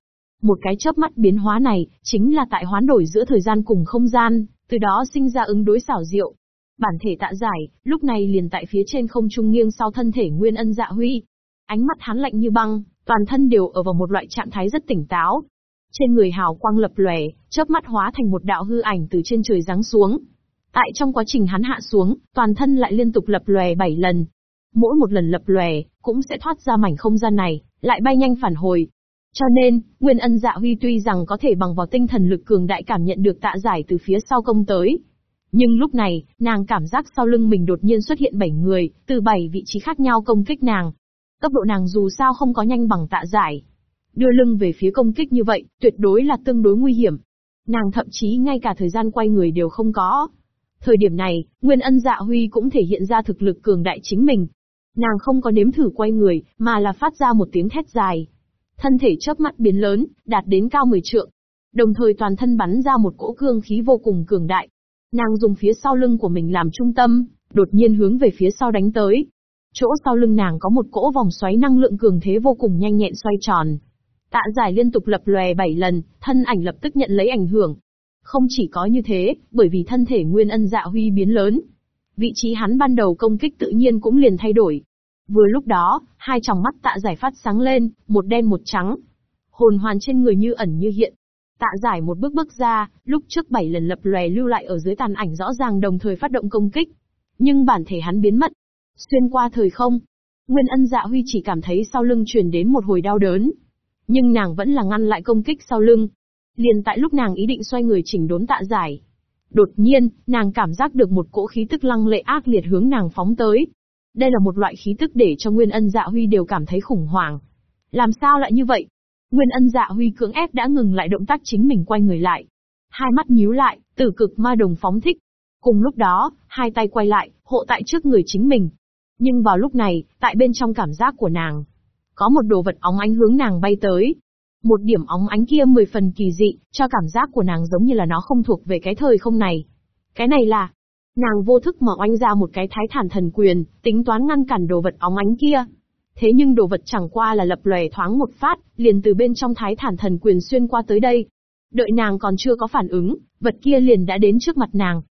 Speaker 1: Một cái chớp mắt biến hóa này, chính là tại hoán đổi giữa thời gian cùng không gian, từ đó sinh ra ứng đối xảo diệu. Bản thể tạ giải, lúc này liền tại phía trên không trung nghiêng sau thân thể Nguyên Ân Dạ Huy. Ánh mắt hắn lạnh như băng, toàn thân đều ở vào một loại trạng thái rất tỉnh táo. Trên người hào quang lập lòe, chớp mắt hóa thành một đạo hư ảnh từ trên trời giáng xuống. Tại trong quá trình hắn hạ xuống, toàn thân lại liên tục lập lòe 7 lần. Mỗi một lần lập lòe, cũng sẽ thoát ra mảnh không gian này, lại bay nhanh phản hồi. Cho nên, Nguyên Ân Dạ Huy tuy rằng có thể bằng vào tinh thần lực cường đại cảm nhận được tạ giải từ phía sau công tới, nhưng lúc này, nàng cảm giác sau lưng mình đột nhiên xuất hiện bảy người, từ bảy vị trí khác nhau công kích nàng. Tốc độ nàng dù sao không có nhanh bằng tạ giải. Đưa lưng về phía công kích như vậy, tuyệt đối là tương đối nguy hiểm. Nàng thậm chí ngay cả thời gian quay người đều không có. Thời điểm này, Nguyên Ân Dạ Huy cũng thể hiện ra thực lực cường đại chính mình. Nàng không có nếm thử quay người, mà là phát ra một tiếng thét dài. Thân thể chớp mắt biến lớn, đạt đến cao 10 trượng. Đồng thời toàn thân bắn ra một cỗ cương khí vô cùng cường đại. Nàng dùng phía sau lưng của mình làm trung tâm, đột nhiên hướng về phía sau đánh tới. Chỗ sau lưng nàng có một cỗ vòng xoáy năng lượng cường thế vô cùng nhanh nhẹn xoay tròn. Tạ giải liên tục lập lòe 7 lần, thân ảnh lập tức nhận lấy ảnh hưởng. Không chỉ có như thế, bởi vì thân thể Nguyên Ân Dạ Huy biến lớn, vị trí hắn ban đầu công kích tự nhiên cũng liền thay đổi. Vừa lúc đó, hai tròng mắt tạ giải phát sáng lên, một đen một trắng. Hồn hoàn trên người như ẩn như hiện, Tạ giải một bước bước ra, lúc trước bảy lần lập lòe lưu lại ở dưới tàn ảnh rõ ràng đồng thời phát động công kích. Nhưng bản thể hắn biến mất. Xuyên qua thời không. Nguyên ân dạ huy chỉ cảm thấy sau lưng truyền đến một hồi đau đớn. Nhưng nàng vẫn là ngăn lại công kích sau lưng. Liền tại lúc nàng ý định xoay người chỉnh đốn tạ giải. Đột nhiên, nàng cảm giác được một cỗ khí tức lăng lệ ác liệt hướng nàng phóng tới. Đây là một loại khí tức để cho Nguyên ân dạ huy đều cảm thấy khủng hoảng. Làm sao lại như vậy? Nguyên ân dạ huy cưỡng ép đã ngừng lại động tác chính mình quay người lại. Hai mắt nhíu lại, tử cực ma đồng phóng thích. Cùng lúc đó, hai tay quay lại, hộ tại trước người chính mình. Nhưng vào lúc này, tại bên trong cảm giác của nàng, có một đồ vật óng ánh hướng nàng bay tới. Một điểm óng ánh kia mười phần kỳ dị, cho cảm giác của nàng giống như là nó không thuộc về cái thời không này. Cái này là, nàng vô thức mở oanh ra một cái thái thản thần quyền, tính toán ngăn cản đồ vật óng ánh kia. Thế nhưng đồ vật chẳng qua là lập lòe thoáng một phát, liền từ bên trong thái thản thần quyền xuyên qua tới đây. Đợi nàng còn chưa có phản ứng, vật kia liền đã đến trước mặt nàng.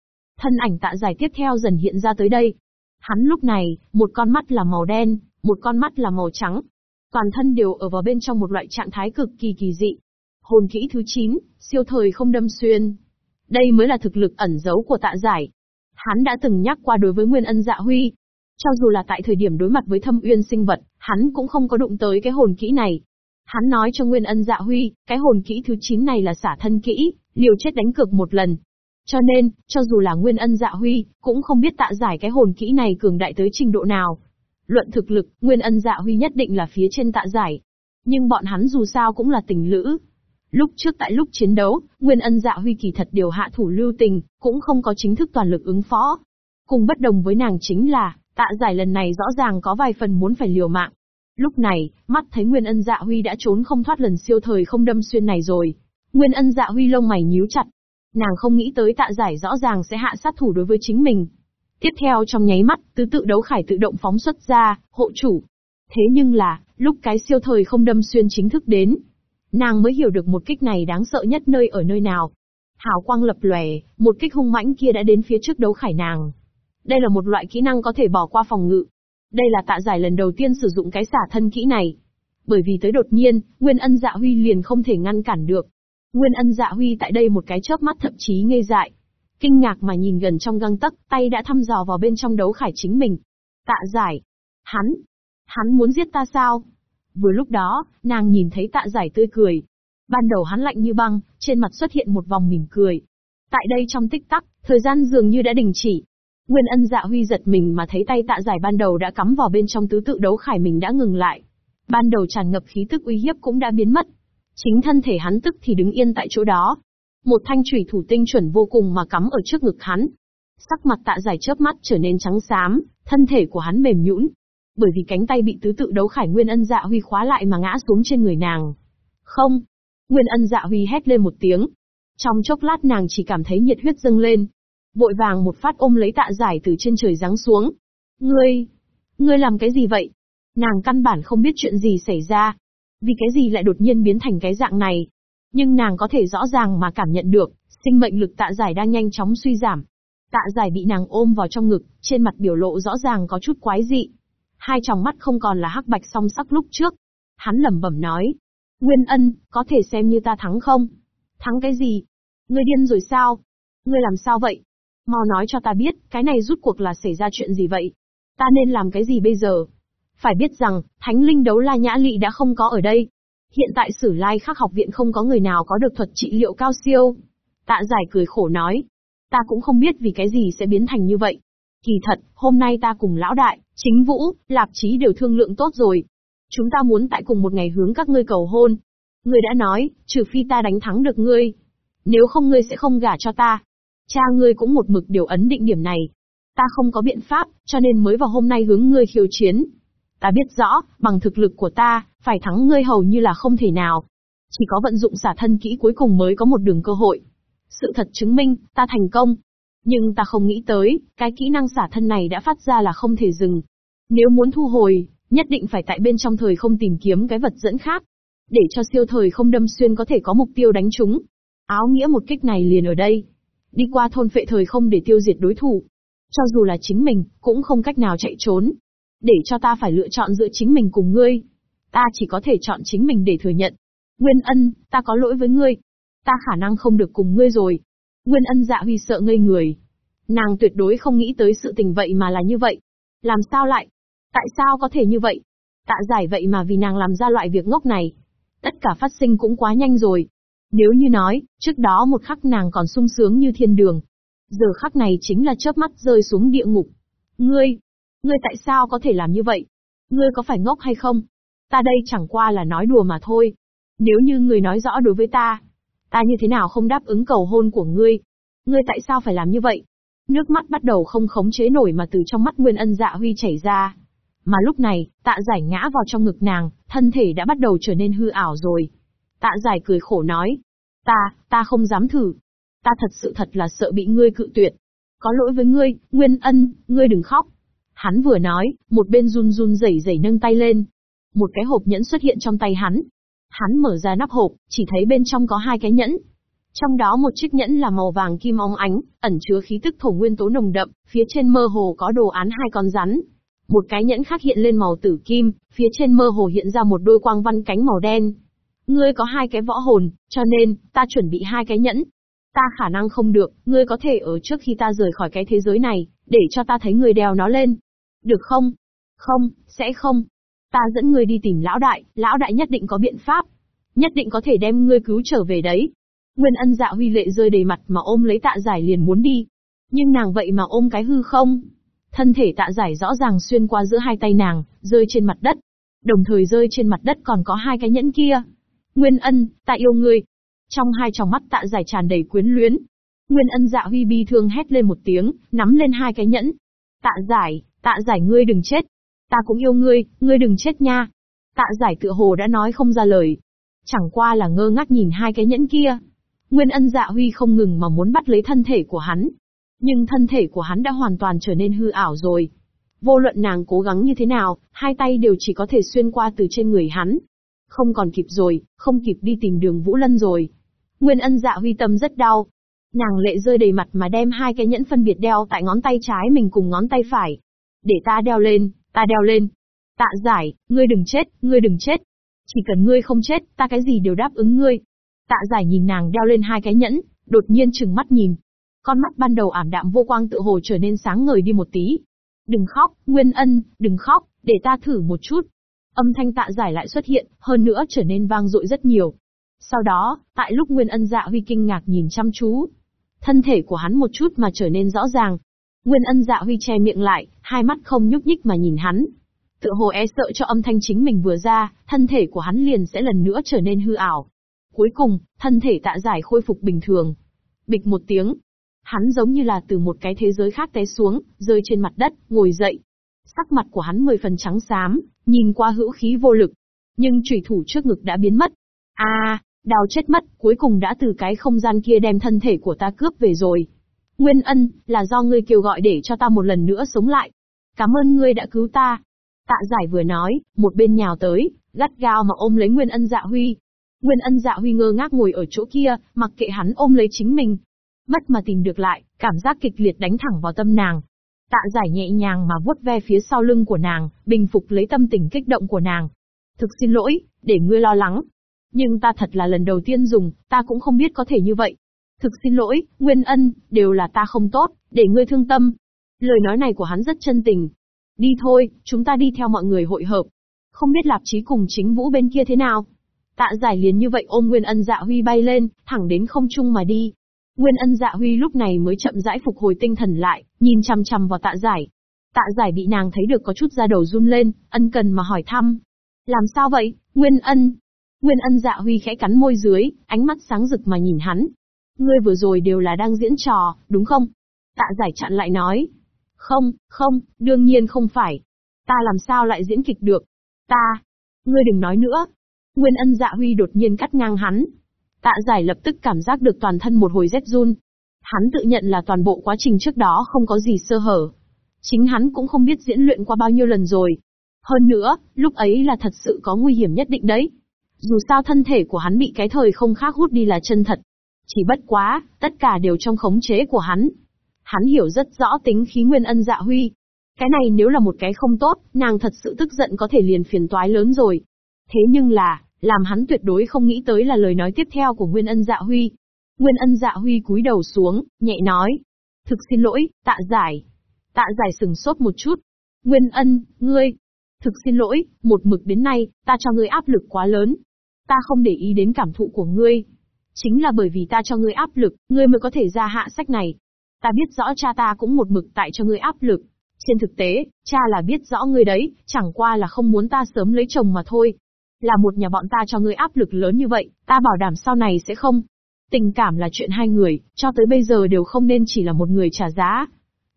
Speaker 1: Thân ảnh tạ giải tiếp theo dần hiện ra tới đây. Hắn lúc này, một con mắt là màu đen, một con mắt là màu trắng. Toàn thân đều ở vào bên trong một loại trạng thái cực kỳ kỳ dị. Hồn kỹ thứ 9, siêu thời không đâm xuyên. Đây mới là thực lực ẩn giấu của tạ giải. Hắn đã từng nhắc qua đối với Nguyên Ân Dạ Huy, cho dù là tại thời điểm đối mặt với thâm uyên sinh vật, hắn cũng không có đụng tới cái hồn kỹ này. Hắn nói cho Nguyên Ân Dạ Huy, cái hồn kỹ thứ 9 này là xả thân kỹ, liều chết đánh cược một lần. Cho nên, cho dù là Nguyên Ân Dạ Huy, cũng không biết tạ giải cái hồn kỹ này cường đại tới trình độ nào. Luận thực lực, Nguyên Ân Dạ Huy nhất định là phía trên tạ giải. Nhưng bọn hắn dù sao cũng là tình lữ. Lúc trước tại lúc chiến đấu, Nguyên Ân Dạ Huy kỳ thật điều hạ thủ lưu tình, cũng không có chính thức toàn lực ứng phó. Cùng bất đồng với nàng chính là, Tạ giải lần này rõ ràng có vài phần muốn phải liều mạng. Lúc này, mắt thấy Nguyên Ân Dạ Huy đã trốn không thoát lần siêu thời không đâm xuyên này rồi. Nguyên Ân Dạ Huy lông mày nhíu chặt. Nàng không nghĩ tới tạ giải rõ ràng sẽ hạ sát thủ đối với chính mình. Tiếp theo trong nháy mắt, tứ tự đấu khải tự động phóng xuất ra, hộ chủ. Thế nhưng là, lúc cái siêu thời không đâm xuyên chính thức đến. Nàng mới hiểu được một kích này đáng sợ nhất nơi ở nơi nào. Hào quang lập lòe, một kích hung mãnh kia đã đến phía trước đấu khải nàng. Đây là một loại kỹ năng có thể bỏ qua phòng ngự. Đây là tạ giải lần đầu tiên sử dụng cái xả thân kỹ này. Bởi vì tới đột nhiên, Nguyên Ân Dạ Huy liền không thể ngăn cản được. Nguyên Ân Dạ Huy tại đây một cái chớp mắt thậm chí ngây dại. Kinh ngạc mà nhìn gần trong găng tấc, tay đã thăm dò vào bên trong đấu khải chính mình. Tạ giải. Hắn. Hắn muốn giết ta sao? Vừa lúc đó, nàng nhìn thấy tạ giải tươi cười. Ban đầu hắn lạnh như băng, trên mặt xuất hiện một vòng mỉm cười. Tại đây trong tích tắc, thời gian dường như đã đình chỉ. Nguyên ân dạ huy giật mình mà thấy tay tạ giải ban đầu đã cắm vào bên trong tứ tự đấu khải mình đã ngừng lại. Ban đầu tràn ngập khí tức uy hiếp cũng đã biến mất. Chính thân thể hắn tức thì đứng yên tại chỗ đó. Một thanh chủy thủ tinh chuẩn vô cùng mà cắm ở trước ngực hắn. Sắc mặt tạ giải chớp mắt trở nên trắng xám, thân thể của hắn mềm nhũn, bởi vì cánh tay bị tứ tự đấu khải Nguyên Ân Dạ Huy khóa lại mà ngã xuống trên người nàng. Không! Nguyên Ân Dạ Huy hét lên một tiếng. Trong chốc lát nàng chỉ cảm thấy nhiệt huyết dâng lên. Vội vàng một phát ôm lấy tạ giải từ trên trời giáng xuống. Ngươi! Ngươi làm cái gì vậy? Nàng căn bản không biết chuyện gì xảy ra. Vì cái gì lại đột nhiên biến thành cái dạng này? Nhưng nàng có thể rõ ràng mà cảm nhận được, sinh mệnh lực tạ giải đang nhanh chóng suy giảm. Tạ giải bị nàng ôm vào trong ngực, trên mặt biểu lộ rõ ràng có chút quái dị hai tròng mắt không còn là hắc bạch song sắc lúc trước. Hắn lẩm bẩm nói, Nguyên ân, có thể xem như ta thắng không? Thắng cái gì? Ngươi điên rồi sao? Ngươi làm sao vậy? Mau nói cho ta biết, cái này rút cuộc là xảy ra chuyện gì vậy? Ta nên làm cái gì bây giờ? Phải biết rằng, Thánh Linh Đấu La Nhã Lị đã không có ở đây. Hiện tại Sử Lai Khắc học viện không có người nào có được thuật trị liệu cao siêu. Tạ giải cười khổ nói. Ta cũng không biết vì cái gì sẽ biến thành như vậy. Kỳ thật, hôm nay ta cùng lão đại, chính vũ, lạp trí đều thương lượng tốt rồi. Chúng ta muốn tại cùng một ngày hướng các ngươi cầu hôn. Ngươi đã nói, trừ phi ta đánh thắng được ngươi. Nếu không ngươi sẽ không gả cho ta. Cha ngươi cũng một mực điều ấn định điểm này. Ta không có biện pháp, cho nên mới vào hôm nay hướng ngươi khiêu chiến. Ta biết rõ, bằng thực lực của ta, phải thắng ngươi hầu như là không thể nào. Chỉ có vận dụng xả thân kỹ cuối cùng mới có một đường cơ hội. Sự thật chứng minh, ta thành công, nhưng ta không nghĩ tới, cái kỹ năng xả thân này đã phát ra là không thể dừng. Nếu muốn thu hồi, nhất định phải tại bên trong thời không tìm kiếm cái vật dẫn khác. Để cho siêu thời không đâm xuyên có thể có mục tiêu đánh chúng. Áo nghĩa một kích này liền ở đây. Đi qua thôn phệ thời không để tiêu diệt đối thủ. Cho dù là chính mình, cũng không cách nào chạy trốn. Để cho ta phải lựa chọn giữa chính mình cùng ngươi. Ta chỉ có thể chọn chính mình để thừa nhận. Nguyên ân, ta có lỗi với ngươi. Ta khả năng không được cùng ngươi rồi. Nguyên ân dạ huy sợ ngây người. Nàng tuyệt đối không nghĩ tới sự tình vậy mà là như vậy. Làm sao lại? Tại sao có thể như vậy? Tạ giải vậy mà vì nàng làm ra loại việc ngốc này. Tất cả phát sinh cũng quá nhanh rồi. Nếu như nói, trước đó một khắc nàng còn sung sướng như thiên đường. Giờ khắc này chính là chớp mắt rơi xuống địa ngục. Ngươi, ngươi tại sao có thể làm như vậy? Ngươi có phải ngốc hay không? Ta đây chẳng qua là nói đùa mà thôi. Nếu như ngươi nói rõ đối với ta, Ta như thế nào không đáp ứng cầu hôn của ngươi? Ngươi tại sao phải làm như vậy? Nước mắt bắt đầu không khống chế nổi mà từ trong mắt Nguyên Ân Dạ Huy chảy ra. Mà lúc này, tạ giải ngã vào trong ngực nàng, thân thể đã bắt đầu trở nên hư ảo rồi. Tạ giải cười khổ nói. Ta, ta không dám thử. Ta thật sự thật là sợ bị ngươi cự tuyệt. Có lỗi với ngươi, Nguyên Ân, ngươi đừng khóc. Hắn vừa nói, một bên run run rẩy rẩy nâng tay lên. Một cái hộp nhẫn xuất hiện trong tay hắn, Hắn mở ra nắp hộp, chỉ thấy bên trong có hai cái nhẫn. Trong đó một chiếc nhẫn là màu vàng kim óng ánh, ẩn chứa khí tức thổ nguyên tố nồng đậm, phía trên mơ hồ có đồ án hai con rắn. Một cái nhẫn khác hiện lên màu tử kim, phía trên mơ hồ hiện ra một đôi quang văn cánh màu đen. Ngươi có hai cái võ hồn, cho nên, ta chuẩn bị hai cái nhẫn. Ta khả năng không được, ngươi có thể ở trước khi ta rời khỏi cái thế giới này, để cho ta thấy ngươi đeo nó lên. Được không? Không, sẽ không. Ta dẫn ngươi đi tìm lão đại, lão đại nhất định có biện pháp. Nhất định có thể đem ngươi cứu trở về đấy. Nguyên ân dạ huy lệ rơi đầy mặt mà ôm lấy tạ giải liền muốn đi. Nhưng nàng vậy mà ôm cái hư không. Thân thể tạ giải rõ ràng xuyên qua giữa hai tay nàng, rơi trên mặt đất. Đồng thời rơi trên mặt đất còn có hai cái nhẫn kia. Nguyên ân, ta yêu ngươi. Trong hai tròng mắt tạ giải tràn đầy quyến luyến. Nguyên ân dạ huy bi thương hét lên một tiếng, nắm lên hai cái nhẫn. Tạ giải, tạ giải ngươi đừng chết. Ta cũng yêu ngươi, ngươi đừng chết nha. Tạ giải tựa hồ đã nói không ra lời. Chẳng qua là ngơ ngác nhìn hai cái nhẫn kia. Nguyên ân dạ huy không ngừng mà muốn bắt lấy thân thể của hắn. Nhưng thân thể của hắn đã hoàn toàn trở nên hư ảo rồi. Vô luận nàng cố gắng như thế nào, hai tay đều chỉ có thể xuyên qua từ trên người hắn. Không còn kịp rồi, không kịp đi tìm đường Vũ Lân rồi. Nguyên ân dạ huy tâm rất đau. Nàng lệ rơi đầy mặt mà đem hai cái nhẫn phân biệt đeo tại ngón tay trái mình cùng ngón tay phải. Để ta đeo lên, ta đeo lên. Tạ giải, ngươi đừng chết, ngươi đừng chết. Chỉ cần ngươi không chết, ta cái gì đều đáp ứng ngươi. Tạ giải nhìn nàng đeo lên hai cái nhẫn, đột nhiên trừng mắt nhìn. Con mắt ban đầu ảm đạm vô quang tự hồ trở nên sáng ngời đi một tí. Đừng khóc, Nguyên Ân, đừng khóc, để ta thử một chút. Âm thanh tạ giải lại xuất hiện, hơn nữa trở nên vang dội rất nhiều. Sau đó, tại lúc Nguyên Ân dạ huy kinh ngạc nhìn chăm chú, thân thể của hắn một chút mà trở nên rõ ràng. Nguyên Ân dạ huy che miệng lại, hai mắt không nhúc nhích mà nhìn hắn. Tự hồ e sợ cho âm thanh chính mình vừa ra, thân thể của hắn liền sẽ lần nữa trở nên hư ảo. Cuối cùng, thân thể tạ giải khôi phục bình thường. Bịch một tiếng. Hắn giống như là từ một cái thế giới khác té xuống, rơi trên mặt đất, ngồi dậy. Sắc mặt của hắn mười phần trắng xám, nhìn qua hữu khí vô lực. Nhưng chủy thủ trước ngực đã biến mất. a à, đào chết mất, cuối cùng đã từ cái không gian kia đem thân thể của ta cướp về rồi. Nguyên ân, là do ngươi kêu gọi để cho ta một lần nữa sống lại. Cảm ơn ngươi đã cứu ta. Tạ giải vừa nói, một bên nhào tới, gắt gao mà ôm lấy Nguyên ân dạ huy. Nguyên ân dạ huy ngơ ngác ngồi ở chỗ kia, mặc kệ hắn ôm lấy chính mình. Mất mà tìm được lại, cảm giác kịch liệt đánh thẳng vào tâm nàng. Tạ giải nhẹ nhàng mà vuốt ve phía sau lưng của nàng, bình phục lấy tâm tình kích động của nàng. Thực xin lỗi, để ngươi lo lắng. Nhưng ta thật là lần đầu tiên dùng, ta cũng không biết có thể như vậy. Thực xin lỗi, Nguyên Ân, đều là ta không tốt, để ngươi thương tâm. Lời nói này của hắn rất chân tình. Đi thôi, chúng ta đi theo mọi người hội hợp. Không biết lạp chí cùng chính vũ bên kia thế nào. Tạ giải liền như vậy ôm Nguyên Ân dạ huy bay lên, thẳng đến không trung mà đi. Nguyên Ân dạ huy lúc này mới chậm rãi phục hồi tinh thần lại, nhìn chăm chăm vào tạ giải. Tạ giải bị nàng thấy được có chút da đầu run lên, ân cần mà hỏi thăm. Làm sao vậy, Nguyên Ân? Nguyên Ân dạ huy khẽ cắn môi dưới, ánh mắt sáng rực mà nhìn hắn. Ngươi vừa rồi đều là đang diễn trò, đúng không? Tạ giải chặn lại nói. Không, không, đương nhiên không phải. Ta làm sao lại diễn kịch được? Ta. Ngươi đừng nói nữa, Nguyên ân dạ huy đột nhiên cắt ngang hắn. Tạ giải lập tức cảm giác được toàn thân một hồi rét run. Hắn tự nhận là toàn bộ quá trình trước đó không có gì sơ hở. Chính hắn cũng không biết diễn luyện qua bao nhiêu lần rồi. Hơn nữa, lúc ấy là thật sự có nguy hiểm nhất định đấy. Dù sao thân thể của hắn bị cái thời không khác hút đi là chân thật. Chỉ bất quá, tất cả đều trong khống chế của hắn. Hắn hiểu rất rõ tính khí nguyên ân dạ huy. Cái này nếu là một cái không tốt, nàng thật sự tức giận có thể liền phiền toái lớn rồi. Thế nhưng là, làm hắn tuyệt đối không nghĩ tới là lời nói tiếp theo của Nguyên Ân Dạ Huy. Nguyên Ân Dạ Huy cúi đầu xuống, nhẹ nói. Thực xin lỗi, tạ giải. Tạ giải sừng sốt một chút. Nguyên Ân, ngươi. Thực xin lỗi, một mực đến nay, ta cho ngươi áp lực quá lớn. Ta không để ý đến cảm thụ của ngươi. Chính là bởi vì ta cho ngươi áp lực, ngươi mới có thể ra hạ sách này. Ta biết rõ cha ta cũng một mực tại cho ngươi áp lực. Trên thực tế, cha là biết rõ ngươi đấy, chẳng qua là không muốn ta sớm lấy chồng mà thôi. Là một nhà bọn ta cho ngươi áp lực lớn như vậy, ta bảo đảm sau này sẽ không. Tình cảm là chuyện hai người, cho tới bây giờ đều không nên chỉ là một người trả giá.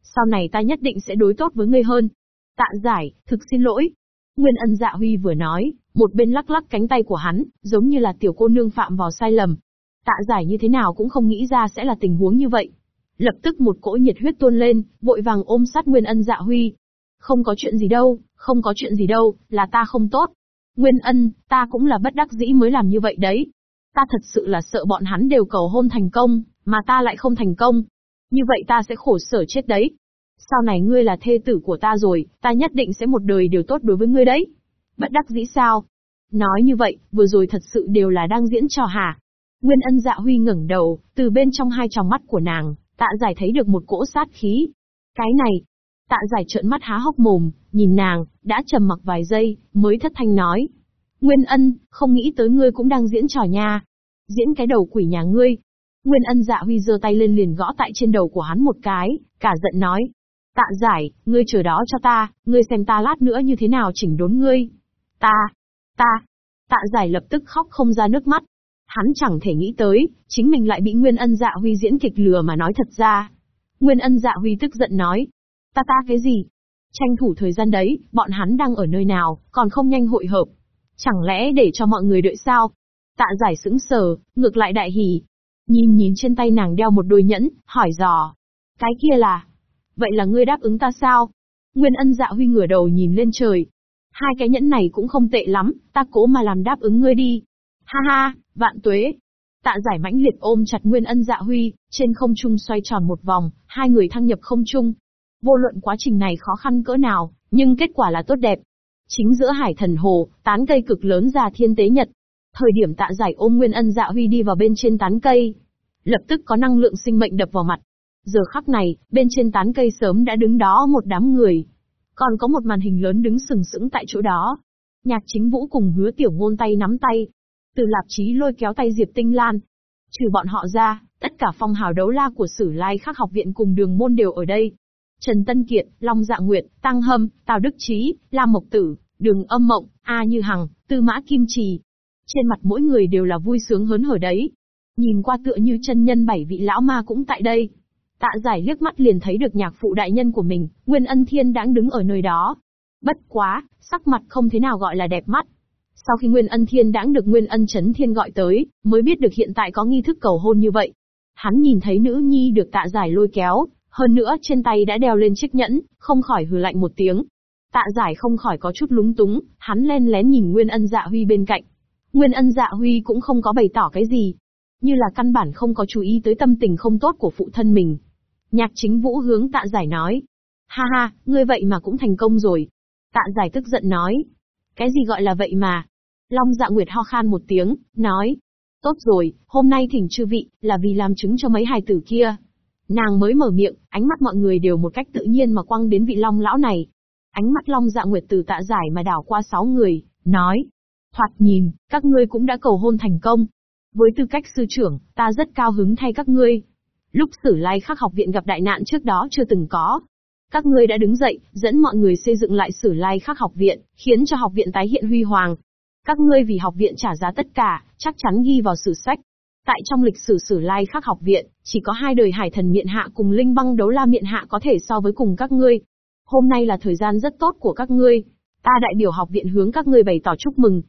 Speaker 1: Sau này ta nhất định sẽ đối tốt với ngươi hơn. Tạ giải, thực xin lỗi. Nguyên ân dạ huy vừa nói, một bên lắc lắc cánh tay của hắn, giống như là tiểu cô nương phạm vào sai lầm. Tạ giải như thế nào cũng không nghĩ ra sẽ là tình huống như vậy. Lập tức một cỗ nhiệt huyết tuôn lên, vội vàng ôm sát Nguyên ân dạ huy. Không có chuyện gì đâu, không có chuyện gì đâu, là ta không tốt, Nguyên ân, ta cũng là bất đắc dĩ mới làm như vậy đấy. Ta thật sự là sợ bọn hắn đều cầu hôn thành công, mà ta lại không thành công. Như vậy ta sẽ khổ sở chết đấy. Sau này ngươi là thê tử của ta rồi, ta nhất định sẽ một đời đều tốt đối với ngươi đấy. Bất đắc dĩ sao? Nói như vậy, vừa rồi thật sự đều là đang diễn trò hả? Nguyên ân dạ huy ngẩng đầu, từ bên trong hai tròng mắt của nàng, tạ giải thấy được một cỗ sát khí. Cái này, Tạ giải trợn mắt há hốc mồm, nhìn nàng, đã trầm mặc vài giây, mới thất thanh nói. Nguyên ân, không nghĩ tới ngươi cũng đang diễn trò nha. Diễn cái đầu quỷ nhà ngươi. Nguyên ân dạ huy giơ tay lên liền gõ tại trên đầu của hắn một cái, cả giận nói. Tạ giải, ngươi chờ đó cho ta, ngươi xem ta lát nữa như thế nào chỉnh đốn ngươi. Ta, ta, tạ giải lập tức khóc không ra nước mắt. Hắn chẳng thể nghĩ tới, chính mình lại bị Nguyên ân dạ huy diễn kịch lừa mà nói thật ra. Nguyên ân dạ huy tức giận nói, Ta ta cái gì? Tranh thủ thời gian đấy, bọn hắn đang ở nơi nào, còn không nhanh hội hợp. Chẳng lẽ để cho mọi người đợi sao? Tạ giải sững sờ, ngược lại đại hỉ. Nhìn nhìn trên tay nàng đeo một đôi nhẫn, hỏi dò. Cái kia là... Vậy là ngươi đáp ứng ta sao? Nguyên ân dạ huy ngửa đầu nhìn lên trời. Hai cái nhẫn này cũng không tệ lắm, ta cố mà làm đáp ứng ngươi đi. Ha ha, vạn tuế. Tạ giải mãnh liệt ôm chặt Nguyên Ân Dạ Huy, trên không trung xoay tròn một vòng, hai người thăng nhập không trung. Vô luận quá trình này khó khăn cỡ nào, nhưng kết quả là tốt đẹp. Chính giữa hải thần hồ, tán cây cực lớn ra thiên tế nhật. Thời điểm tạ giải ôm Nguyên Ân Dạ Huy đi vào bên trên tán cây. Lập tức có năng lượng sinh mệnh đập vào mặt. Giờ khắc này, bên trên tán cây sớm đã đứng đó một đám người, còn có một màn hình lớn đứng sừng sững tại chỗ đó. Nhạc chính vũ cùng hứa tiểu ngôn tay nắm tay. Từ lạp chí lôi kéo tay Diệp Tinh Lan. Trừ bọn họ ra, tất cả phong hào đấu la của sử lai khắc học viện cùng đường môn đều ở đây. Trần Tân Kiệt, Long Dạ Nguyệt, Tăng Hâm, Tào Đức Trí, Lam Mộc Tử, Đường Âm Mộng, A Như Hằng, Tư Mã Kim Trì. Trên mặt mỗi người đều là vui sướng hớn hở đấy. Nhìn qua tựa như chân nhân bảy vị lão ma cũng tại đây. Tạ giải liếc mắt liền thấy được nhạc phụ đại nhân của mình, Nguyên Ân Thiên đang đứng ở nơi đó. Bất quá, sắc mặt không thế nào gọi là đẹp mắt. Sau khi Nguyên Ân Thiên đãng được Nguyên Ân Chấn Thiên gọi tới, mới biết được hiện tại có nghi thức cầu hôn như vậy. Hắn nhìn thấy nữ nhi được tạ giải lôi kéo, hơn nữa trên tay đã đeo lên chiếc nhẫn, không khỏi hừ lạnh một tiếng. Tạ giải không khỏi có chút lúng túng, hắn len lén nhìn Nguyên Ân Dạ Huy bên cạnh. Nguyên Ân Dạ Huy cũng không có bày tỏ cái gì, như là căn bản không có chú ý tới tâm tình không tốt của phụ thân mình. Nhạc chính vũ hướng tạ giải nói. Ha ha, ngươi vậy mà cũng thành công rồi. Tạ giải tức giận nói. Cái gì gọi là vậy mà? Long dạ nguyệt ho khan một tiếng, nói. Tốt rồi, hôm nay thỉnh chư vị, là vì làm chứng cho mấy hài tử kia. Nàng mới mở miệng, ánh mắt mọi người đều một cách tự nhiên mà quăng đến vị long lão này. Ánh mắt long dạ nguyệt từ tạ giải mà đảo qua sáu người, nói. Thoạt nhìn, các ngươi cũng đã cầu hôn thành công. Với tư cách sư trưởng, ta rất cao hứng thay các ngươi. Lúc Sử Lai Khắc học viện gặp đại nạn trước đó chưa từng có. Các ngươi đã đứng dậy, dẫn mọi người xây dựng lại Sử Lai Khắc học viện, khiến cho học viện tái hiện huy hoàng. Các ngươi vì học viện trả giá tất cả, chắc chắn ghi vào sử sách. Tại trong lịch sử Sử Lai Khắc học viện, chỉ có hai đời Hải Thần Miện Hạ cùng Linh Băng Đấu La Miện Hạ có thể so với cùng các ngươi. Hôm nay là thời gian rất tốt của các ngươi. Ta đại biểu học viện hướng các ngươi bày tỏ chúc mừng.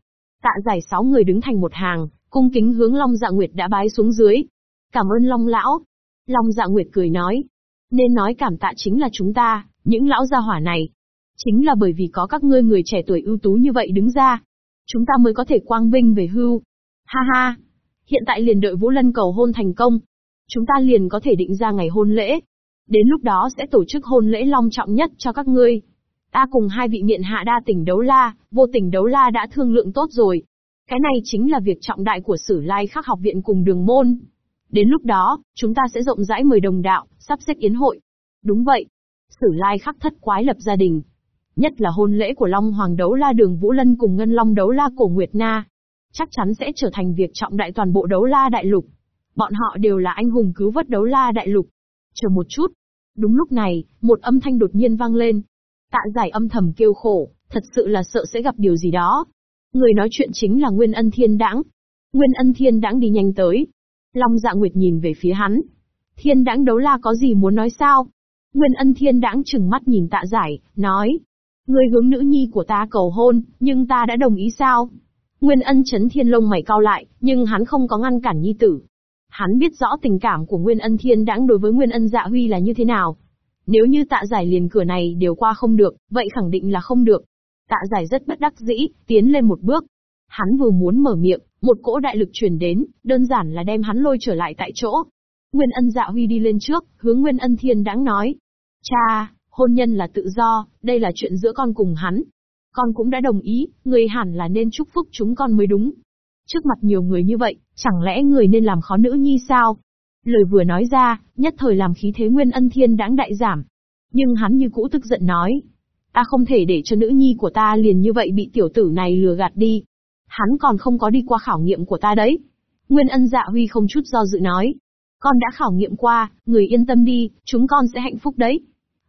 Speaker 1: Tạ giải sáu người đứng thành một hàng, cung kính hướng Long Dạ Nguyệt đã bái xuống dưới. Cảm ơn Long Lão, Long Dạ Nguyệt cười nói. Nên nói cảm tạ chính là chúng ta, những lão gia hỏa này. Chính là bởi vì có các ngươi người trẻ tuổi ưu tú như vậy đứng ra. Chúng ta mới có thể quang vinh về hưu. Ha ha. Hiện tại liền đợi Vũ Lân cầu hôn thành công. Chúng ta liền có thể định ra ngày hôn lễ. Đến lúc đó sẽ tổ chức hôn lễ long trọng nhất cho các ngươi. Ta cùng hai vị miện hạ đa tỉnh đấu la, vô tình đấu la đã thương lượng tốt rồi. Cái này chính là việc trọng đại của sử lai khắc học viện cùng đường môn. Đến lúc đó, chúng ta sẽ rộng rãi mời đồng đạo, sắp xếp yến hội. Đúng vậy. Sử lai khắc thất quái lập gia đình. Nhất là hôn lễ của Long Hoàng đấu la đường Vũ Lân cùng Ngân Long đấu la cổ Nguyệt Na. Chắc chắn sẽ trở thành việc trọng đại toàn bộ đấu la đại lục. Bọn họ đều là anh hùng cứu vớt đấu la đại lục. Chờ một chút. Đúng lúc này, một âm thanh đột nhiên vang lên. Tạ giải âm thầm kêu khổ, thật sự là sợ sẽ gặp điều gì đó. Người nói chuyện chính là Nguyên Ân Thiên Đãng. Nguyên Ân Thiên Đãng đi nhanh tới, Long Dạ Nguyệt nhìn về phía hắn. Thiên đãng đấu la có gì muốn nói sao? Nguyên ân thiên đãng chừng mắt nhìn tạ giải, nói. Ngươi hướng nữ nhi của ta cầu hôn, nhưng ta đã đồng ý sao? Nguyên ân chấn thiên lông mày cao lại, nhưng hắn không có ngăn cản nhi tử. Hắn biết rõ tình cảm của Nguyên ân thiên đãng đối với Nguyên ân dạ huy là như thế nào. Nếu như tạ giải liền cửa này đều qua không được, vậy khẳng định là không được. Tạ giải rất bất đắc dĩ, tiến lên một bước. Hắn vừa muốn mở miệng, một cỗ đại lực truyền đến, đơn giản là đem hắn lôi trở lại tại chỗ. Nguyên ân dạ huy đi lên trước, hướng Nguyên ân thiên đáng nói. Cha, hôn nhân là tự do, đây là chuyện giữa con cùng hắn. Con cũng đã đồng ý, người hẳn là nên chúc phúc chúng con mới đúng. Trước mặt nhiều người như vậy, chẳng lẽ người nên làm khó nữ nhi sao? Lời vừa nói ra, nhất thời làm khí thế Nguyên ân thiên đáng đại giảm. Nhưng hắn như cũ tức giận nói. Ta không thể để cho nữ nhi của ta liền như vậy bị tiểu tử này lừa gạt đi. Hắn còn không có đi qua khảo nghiệm của ta đấy. Nguyên ân dạ huy không chút do dự nói. Con đã khảo nghiệm qua, người yên tâm đi, chúng con sẽ hạnh phúc đấy.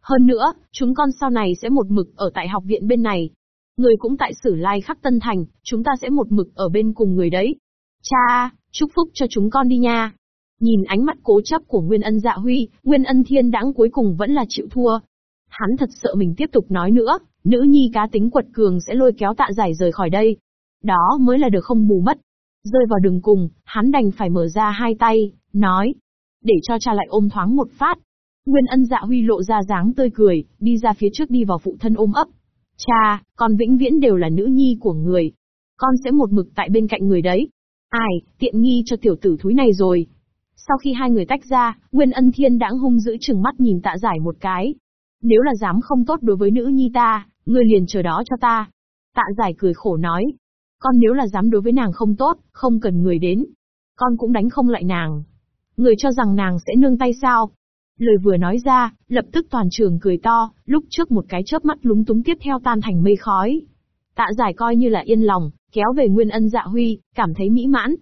Speaker 1: Hơn nữa, chúng con sau này sẽ một mực ở tại học viện bên này. Người cũng tại sử lai khắc tân thành, chúng ta sẽ một mực ở bên cùng người đấy. Cha, chúc phúc cho chúng con đi nha. Nhìn ánh mắt cố chấp của Nguyên ân dạ huy, Nguyên ân thiên đãng cuối cùng vẫn là chịu thua. Hắn thật sợ mình tiếp tục nói nữa, nữ nhi cá tính quật cường sẽ lôi kéo tạ giải rời khỏi đây. Đó mới là được không bù mất. Rơi vào đường cùng, hắn đành phải mở ra hai tay, nói. Để cho cha lại ôm thoáng một phát. Nguyên ân dạ huy lộ ra dáng tươi cười, đi ra phía trước đi vào phụ thân ôm ấp. Cha, con vĩnh viễn đều là nữ nhi của người. Con sẽ một mực tại bên cạnh người đấy. Ai, tiện nghi cho tiểu tử thúi này rồi. Sau khi hai người tách ra, Nguyên Ân Thiên đãng hung dữ chừng mắt nhìn tạ giải một cái. Nếu là dám không tốt đối với nữ nhi ta, ngươi liền chờ đó cho ta. Tạ giải cười khổ nói. Con nếu là dám đối với nàng không tốt, không cần người đến. Con cũng đánh không lại nàng. Người cho rằng nàng sẽ nương tay sao? Lời vừa nói ra, lập tức toàn trường cười to, lúc trước một cái chớp mắt lúng túng tiếp theo tan thành mây khói. Tạ giải coi như là yên lòng, kéo về Nguyên Ân Dạ Huy, cảm thấy mỹ mãn.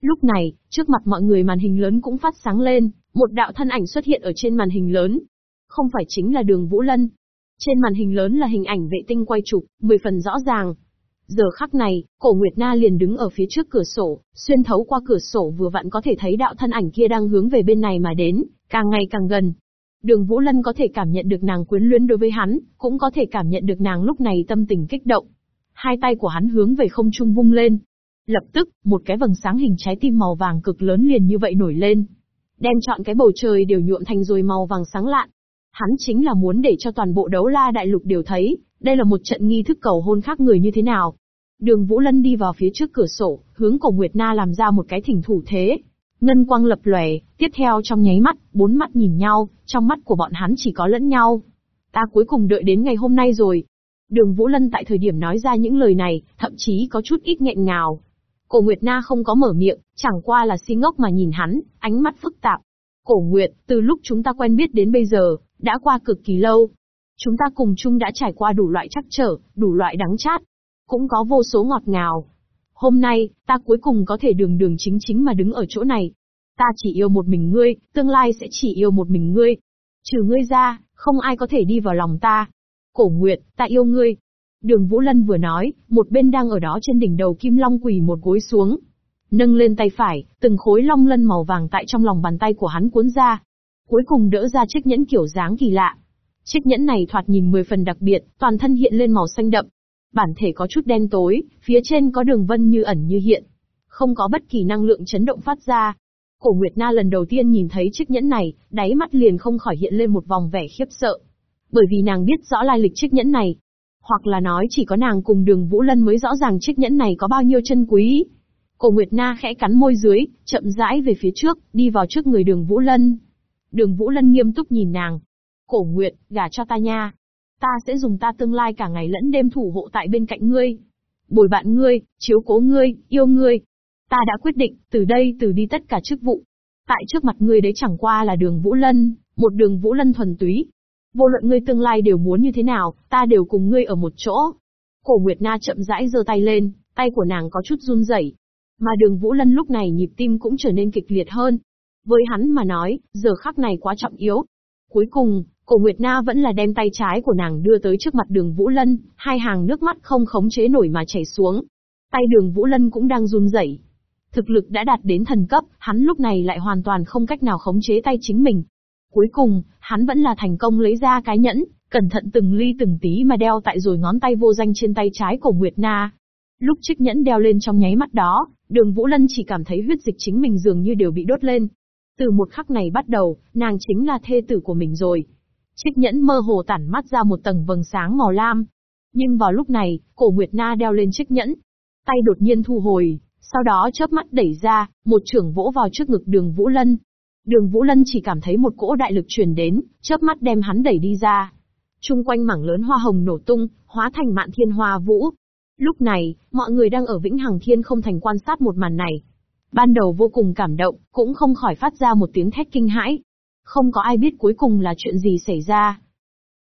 Speaker 1: Lúc này, trước mặt mọi người màn hình lớn cũng phát sáng lên, một đạo thân ảnh xuất hiện ở trên màn hình lớn. Không phải chính là đường Vũ Lân. Trên màn hình lớn là hình ảnh vệ tinh quay chụp, mười phần rõ ràng. Giờ khắc này, cổ Nguyệt Na liền đứng ở phía trước cửa sổ, xuyên thấu qua cửa sổ vừa vặn có thể thấy đạo thân ảnh kia đang hướng về bên này mà đến, càng ngày càng gần. Đường Vũ Lân có thể cảm nhận được nàng quyến luyến đối với hắn, cũng có thể cảm nhận được nàng lúc này tâm tình kích động. Hai tay của hắn hướng về không trung vung lên. Lập tức, một cái vầng sáng hình trái tim màu vàng cực lớn liền như vậy nổi lên. Đem chọn cái bầu trời đều nhuộm thành rồi màu vàng sáng lạn. Hắn chính là muốn để cho toàn bộ đấu la đại lục đều thấy, đây là một trận nghi thức cầu hôn khác người như thế nào. Đường Vũ Lân đi vào phía trước cửa sổ, hướng cổ Nguyệt Na làm ra một cái thỉnh thủ thế. Ngân quang lập lòe, tiếp theo trong nháy mắt, bốn mắt nhìn nhau, trong mắt của bọn hắn chỉ có lẫn nhau. Ta cuối cùng đợi đến ngày hôm nay rồi. Đường Vũ Lân tại thời điểm nói ra những lời này, thậm chí có chút ít nghẹn ngào. Cổ Nguyệt Na không có mở miệng, chẳng qua là si ngốc mà nhìn hắn, ánh mắt phức tạp. Cổ Nguyệt, từ lúc chúng ta quen biết đến bây giờ, đã qua cực kỳ lâu. Chúng ta cùng chung đã trải qua đủ loại chắc trở, đủ loại đắng chát. Cũng có vô số ngọt ngào. Hôm nay, ta cuối cùng có thể đường đường chính chính mà đứng ở chỗ này. Ta chỉ yêu một mình ngươi, tương lai sẽ chỉ yêu một mình ngươi. Trừ ngươi ra, không ai có thể đi vào lòng ta. Cổ Nguyệt, ta yêu ngươi. Đường Vũ Lân vừa nói, một bên đang ở đó trên đỉnh đầu Kim Long quỳ một gối xuống. Nâng lên tay phải, từng khối long lân màu vàng tại trong lòng bàn tay của hắn cuốn ra. Cuối cùng đỡ ra chiếc nhẫn kiểu dáng kỳ lạ. Chiếc nhẫn này thoạt nhìn mười phần đặc biệt, toàn thân hiện lên màu xanh đậm. Bản thể có chút đen tối, phía trên có đường vân như ẩn như hiện. Không có bất kỳ năng lượng chấn động phát ra. Cổ Nguyệt Na lần đầu tiên nhìn thấy chiếc nhẫn này, đáy mắt liền không khỏi hiện lên một vòng vẻ khiếp sợ. Bởi vì nàng biết rõ lai lịch chiếc nhẫn này. Hoặc là nói chỉ có nàng cùng đường Vũ Lân mới rõ ràng chiếc nhẫn này có bao nhiêu chân quý. Cổ Nguyệt Na khẽ cắn môi dưới, chậm rãi về phía trước, đi vào trước người đường Vũ Lân. Đường Vũ Lân nghiêm túc nhìn nàng. Cổ Nguyệt, gả cho ta nha. Ta sẽ dùng ta tương lai cả ngày lẫn đêm thủ hộ tại bên cạnh ngươi. Bồi bạn ngươi, chiếu cố ngươi, yêu ngươi. Ta đã quyết định, từ đây từ đi tất cả chức vụ. Tại trước mặt ngươi đấy chẳng qua là đường Vũ Lân, một đường Vũ Lân thuần túy. Vô luận ngươi tương lai đều muốn như thế nào, ta đều cùng ngươi ở một chỗ. Cổ Nguyệt Na chậm rãi giơ tay lên, tay của nàng có chút run rẩy. Mà đường Vũ Lân lúc này nhịp tim cũng trở nên kịch liệt hơn. Với hắn mà nói, giờ khắc này quá trọng yếu. Cuối cùng, cổ Nguyệt Na vẫn là đem tay trái của nàng đưa tới trước mặt đường Vũ Lân, hai hàng nước mắt không khống chế nổi mà chảy xuống. Tay đường Vũ Lân cũng đang run rẩy. Thực lực đã đạt đến thần cấp, hắn lúc này lại hoàn toàn không cách nào khống chế tay chính mình. Cuối cùng, hắn vẫn là thành công lấy ra cái nhẫn, cẩn thận từng ly từng tí mà đeo tại rồi ngón tay vô danh trên tay trái của Nguyệt Na. Lúc chiếc nhẫn đeo lên trong nháy mắt đó, đường Vũ Lân chỉ cảm thấy huyết dịch chính mình dường như đều bị đốt lên. Từ một khắc này bắt đầu, nàng chính là thê tử của mình rồi. Chiếc nhẫn mơ hồ tản mắt ra một tầng vầng sáng màu lam. Nhưng vào lúc này, cổ Nguyệt Na đeo lên chiếc nhẫn. Tay đột nhiên thu hồi, sau đó chớp mắt đẩy ra, một trưởng vỗ vào trước ngực đường Vũ Lân. Đường Vũ Lân chỉ cảm thấy một cỗ đại lực truyền đến, chớp mắt đem hắn đẩy đi ra. Trung quanh mảng lớn hoa hồng nổ tung, hóa thành mạn thiên hoa vũ. Lúc này, mọi người đang ở Vĩnh Hằng Thiên không thành quan sát một màn này. Ban đầu vô cùng cảm động, cũng không khỏi phát ra một tiếng thét kinh hãi. Không có ai biết cuối cùng là chuyện gì xảy ra.